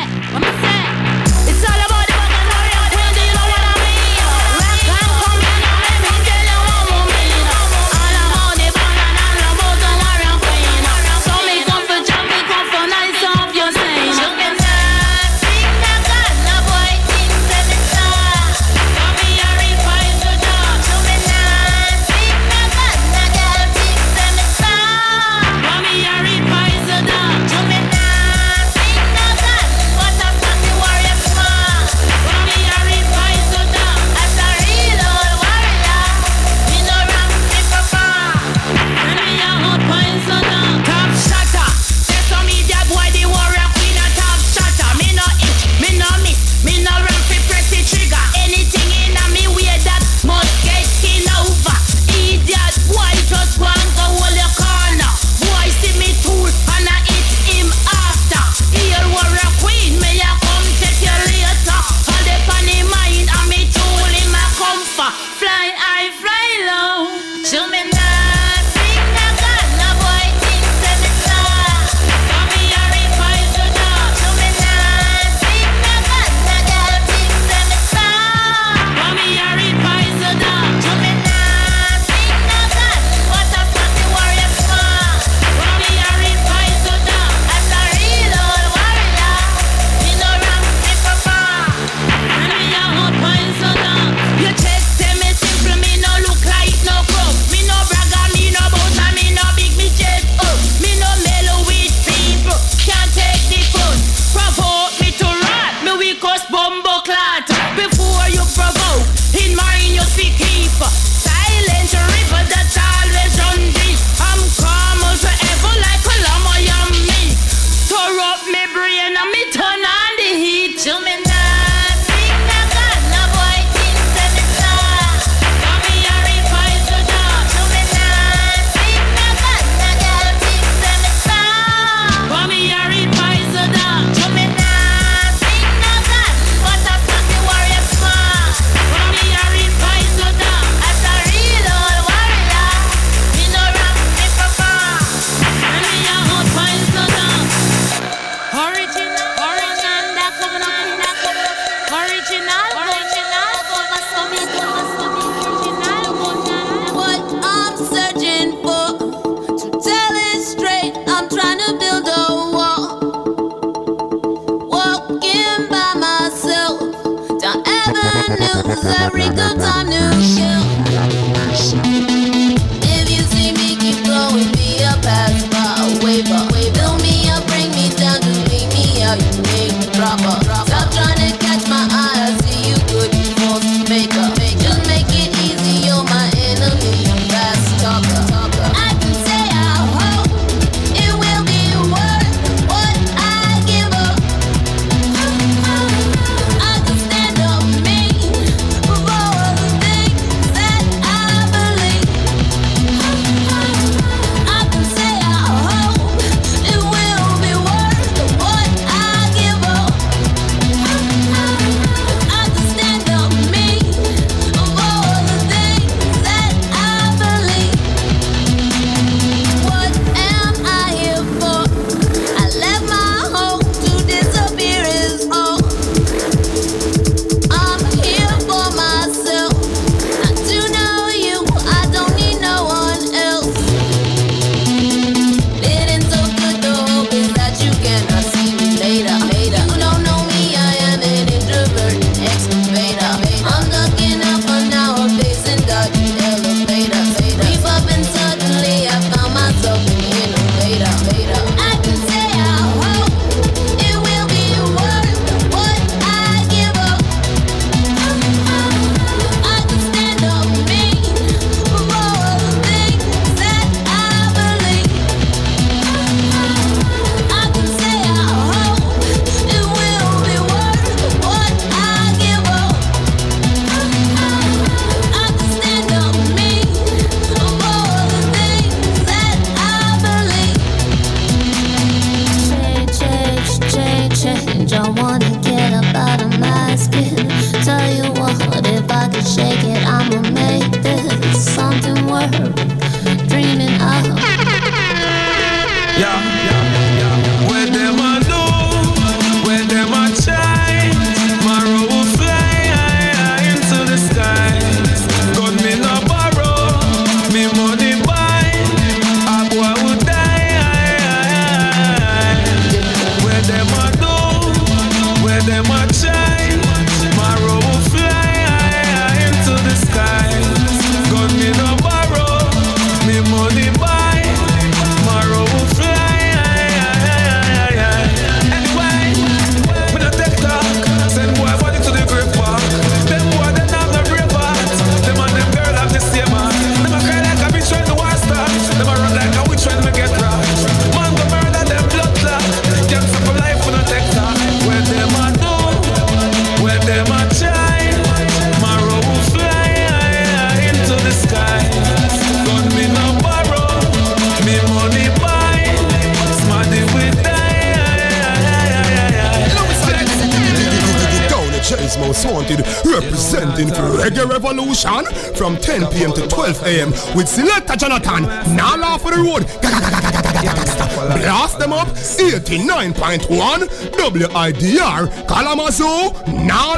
[SPEAKER 26] 89.1 WIDR Kalamazoo. Now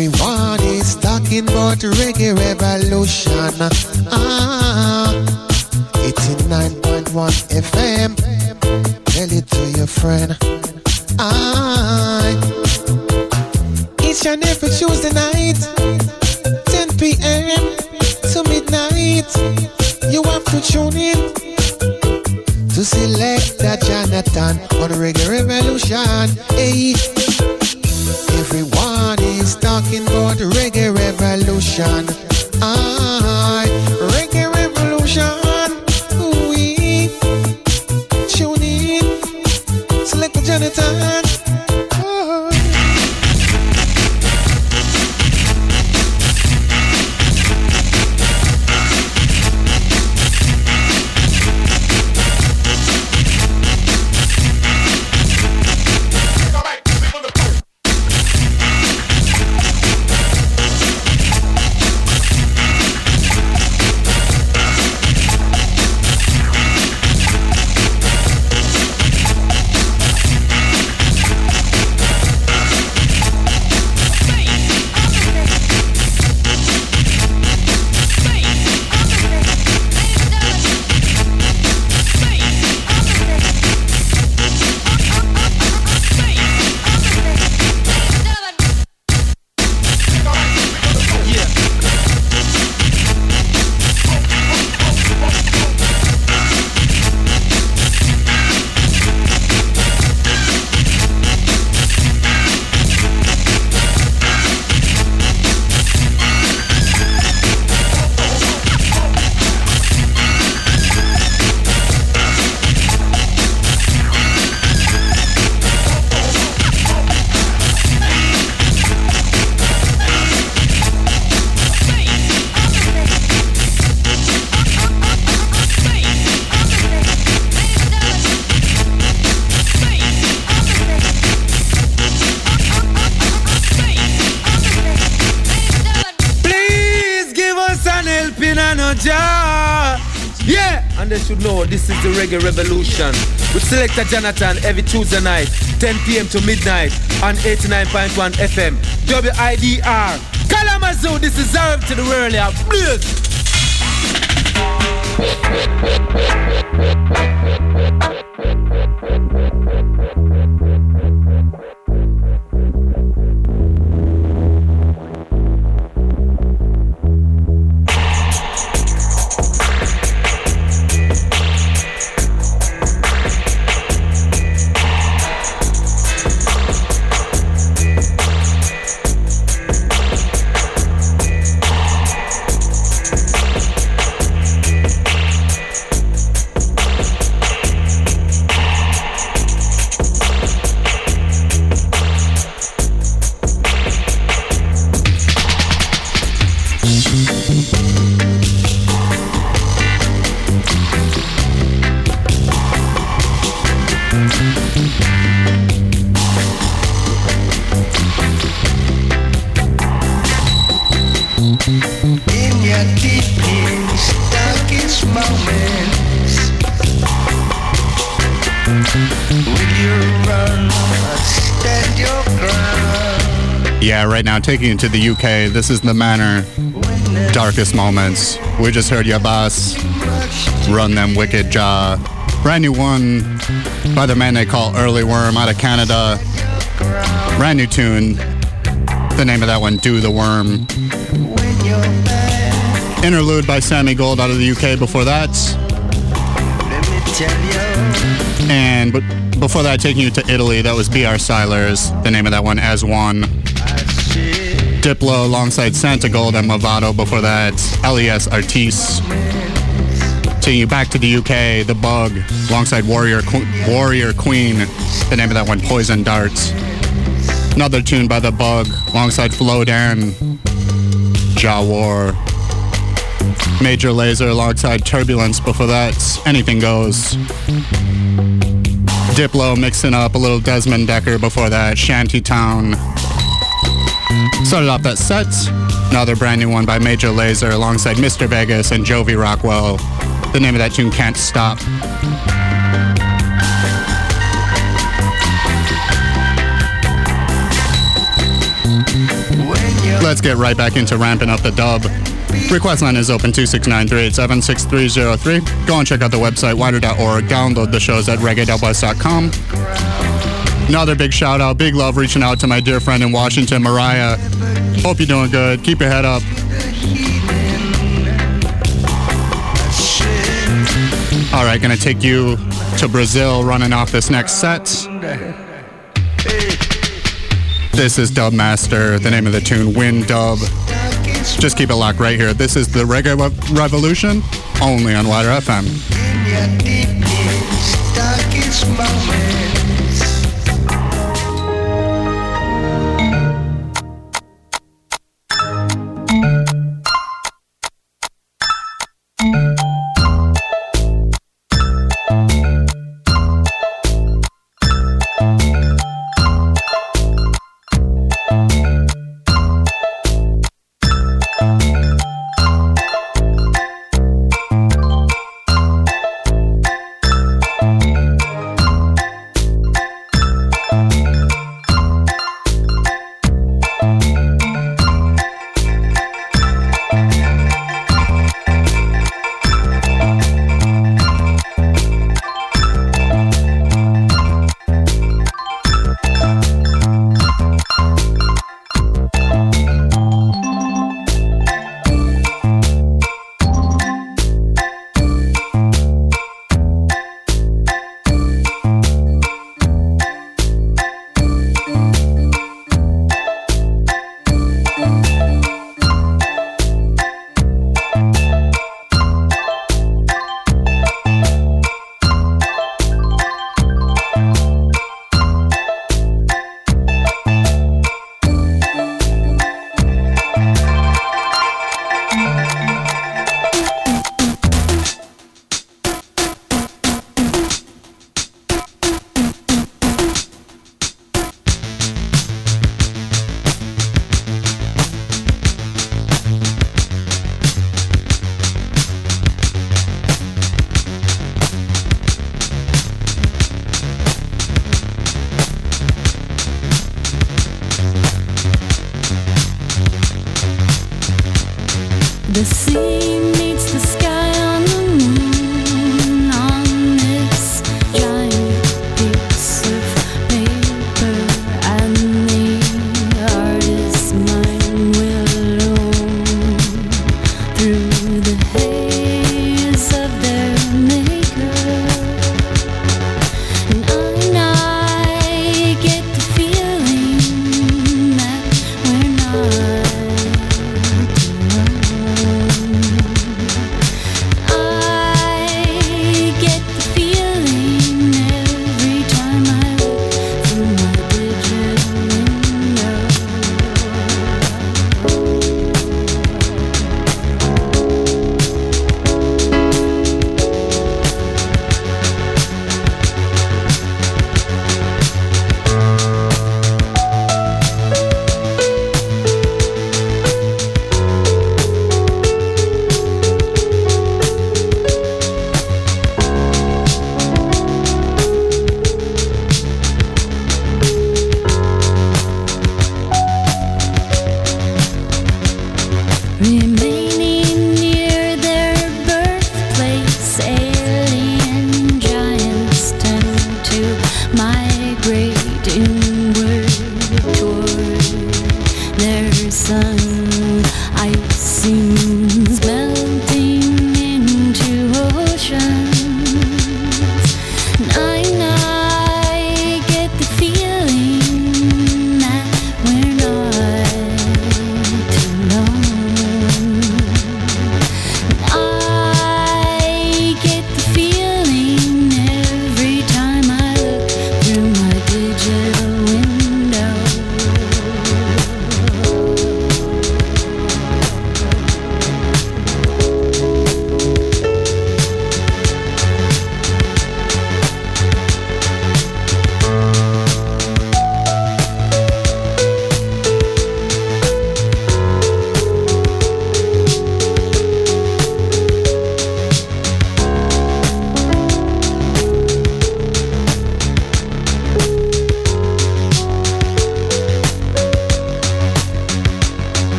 [SPEAKER 2] Everyone is talking about reggae revolution. Ah, 89.1 FM. Tell it to your friend. Ah, each and every Tuesday night, 10 p.m. to midnight. You have to tune in to Selector Jonathon on Reggae Revolution. Hey, Revolution.
[SPEAKER 27] Selector Jonathon every Tuesday night, 10 p.m. to midnight on 89.1 FM. WIDR. Kalamazoo, this is Arab to the world. Please.
[SPEAKER 3] Yeah, right now, taking you to the UK, this is the manor. Darkest moments. We just heard your boss run them wicked jaw. Brand new one by the man they call Early Worm out of Canada. Brand new tune. The name of that one, Do the Worm. Interlude by Sammy Gold out of the UK before that. And before that, taking you to Italy, that was BR Stylers. The name of that one, As One. Diplo alongside Santogold and Mavado before that. LES Artis. Taking you back to the UK, The Bug alongside Warrior Qu- Warrior Queen. The name of that one, Poison Darts. Another tune by The Bug alongside Flo Dan. Jah War. Major Lazer alongside Turbulence before that. Anything Goes. Diplo mixing up a little Desmond Dekker before that. Started off that set, another brand new one by Major Lazer alongside Mr. Vegas and Jovi Rockwell. The name of that tune, Can't Stop. Let's get right back into ramping up the dub. Request line is open 269-387-6303. Go and check out the website widr.org. Download the shows at reggae.west.com. Another big shout out, big love reaching out to my dear friend in Washington, Mariah. Hope you're doing good. Keep your head up. All right, gonna take you to Brazil running off this next set. This is Dub Master, the name of the tune, Wind Dub. Just keep it locked right here. This is the Reggae Revolution, only on
[SPEAKER 28] WIDR
[SPEAKER 29] FM.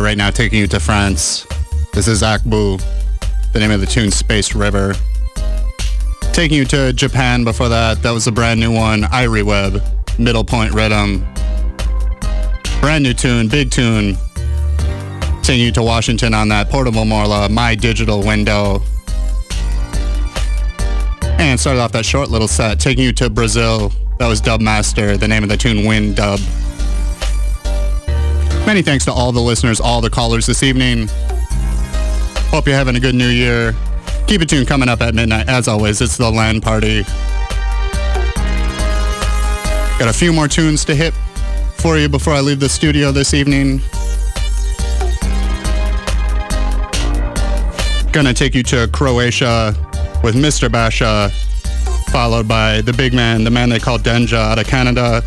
[SPEAKER 3] Right now taking you to France. This is Akbu. The name of the tune Space River. Taking you to Japan before that, that was a brand new one, Irie Web, Middle Point Rhythm. Brand new tune, big tune. Taking you to Washington on that Portable Morla, My Digital Window. And started off that short little set, taking you to Brazil. That was Dubmaster, the name of the tune Wind Dub. Many thanks to all the listeners, all the callers this evening. Hope you're having a good new year. Keep it tuned coming up at midnight. As always, it's the LAN party. Got a few more tunes to hit for you before I leave the studio this evening. Gonna take you to Croatia with Mr. Basha, followed by the big man, the man they call Denja out of Canada.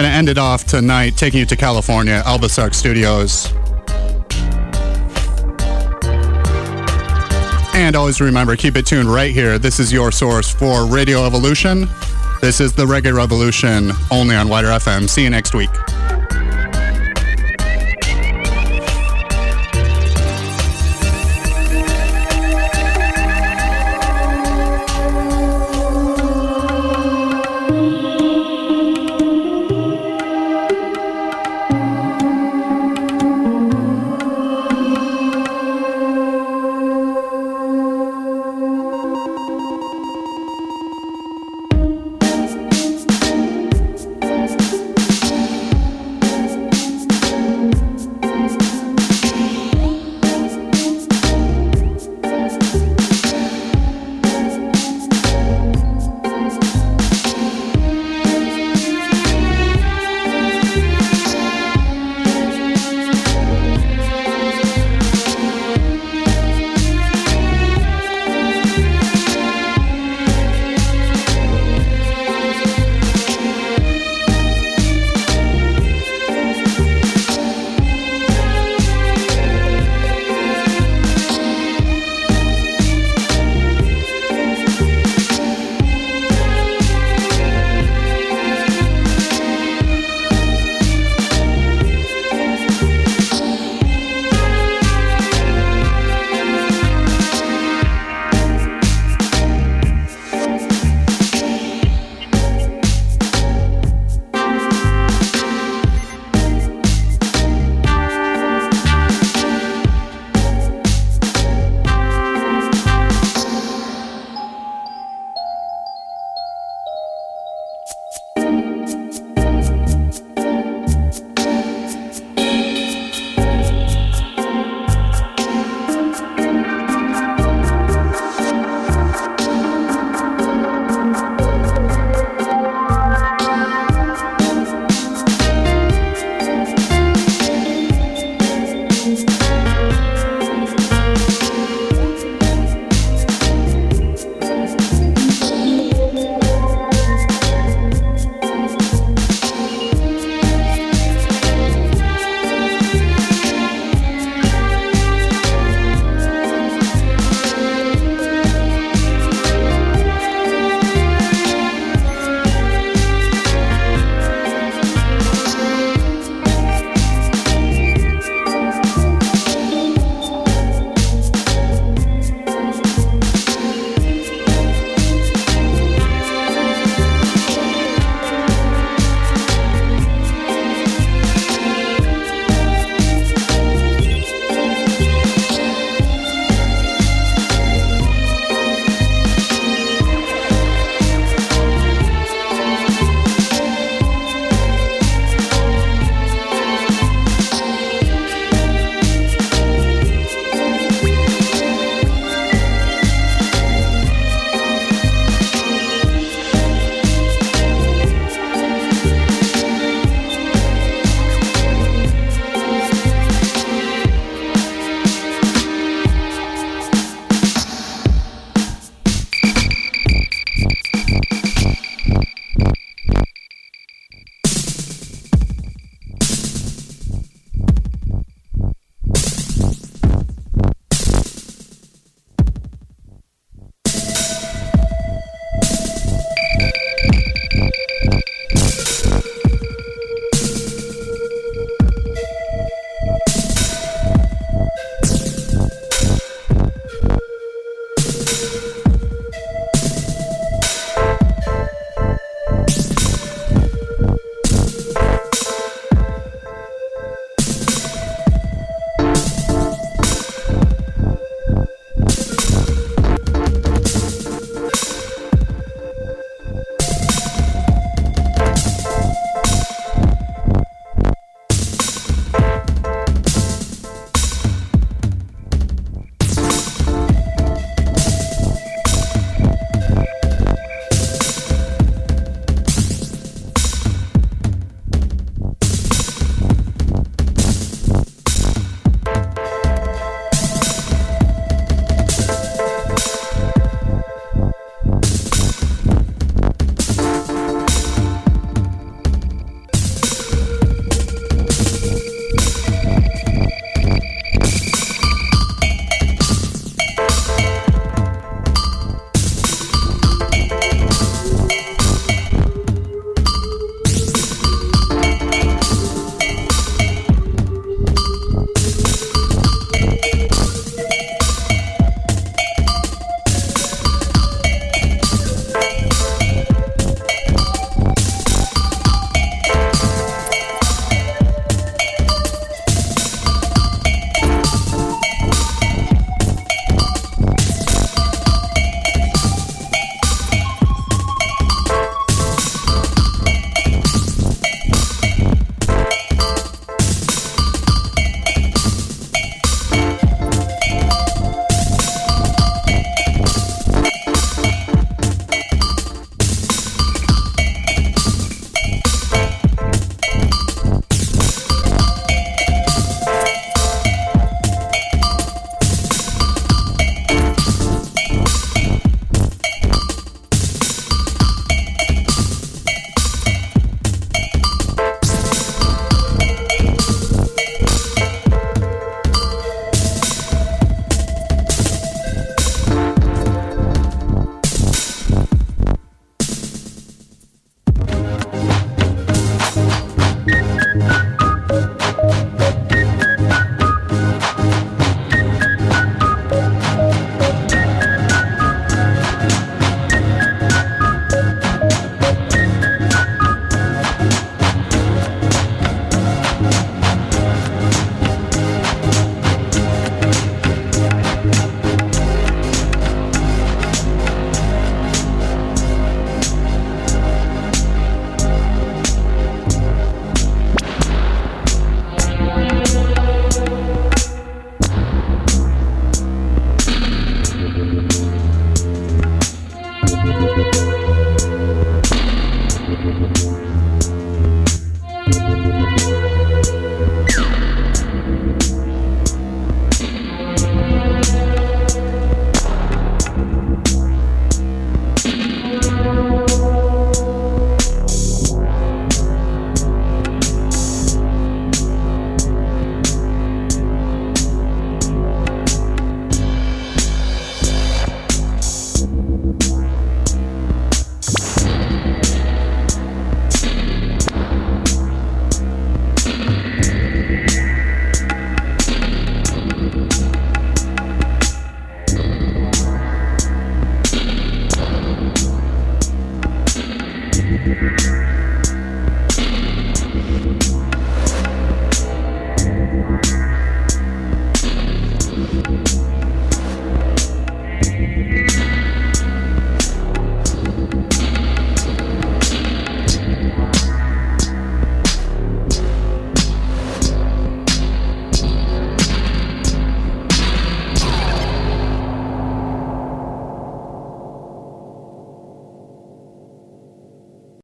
[SPEAKER 3] Gonna end it off tonight, taking you to California, Albasark Studios. And always remember, keep it tuned right here. This is your source for Radio Evolution. This is the Reggae Revolution, only on WIDR FM. See you next week.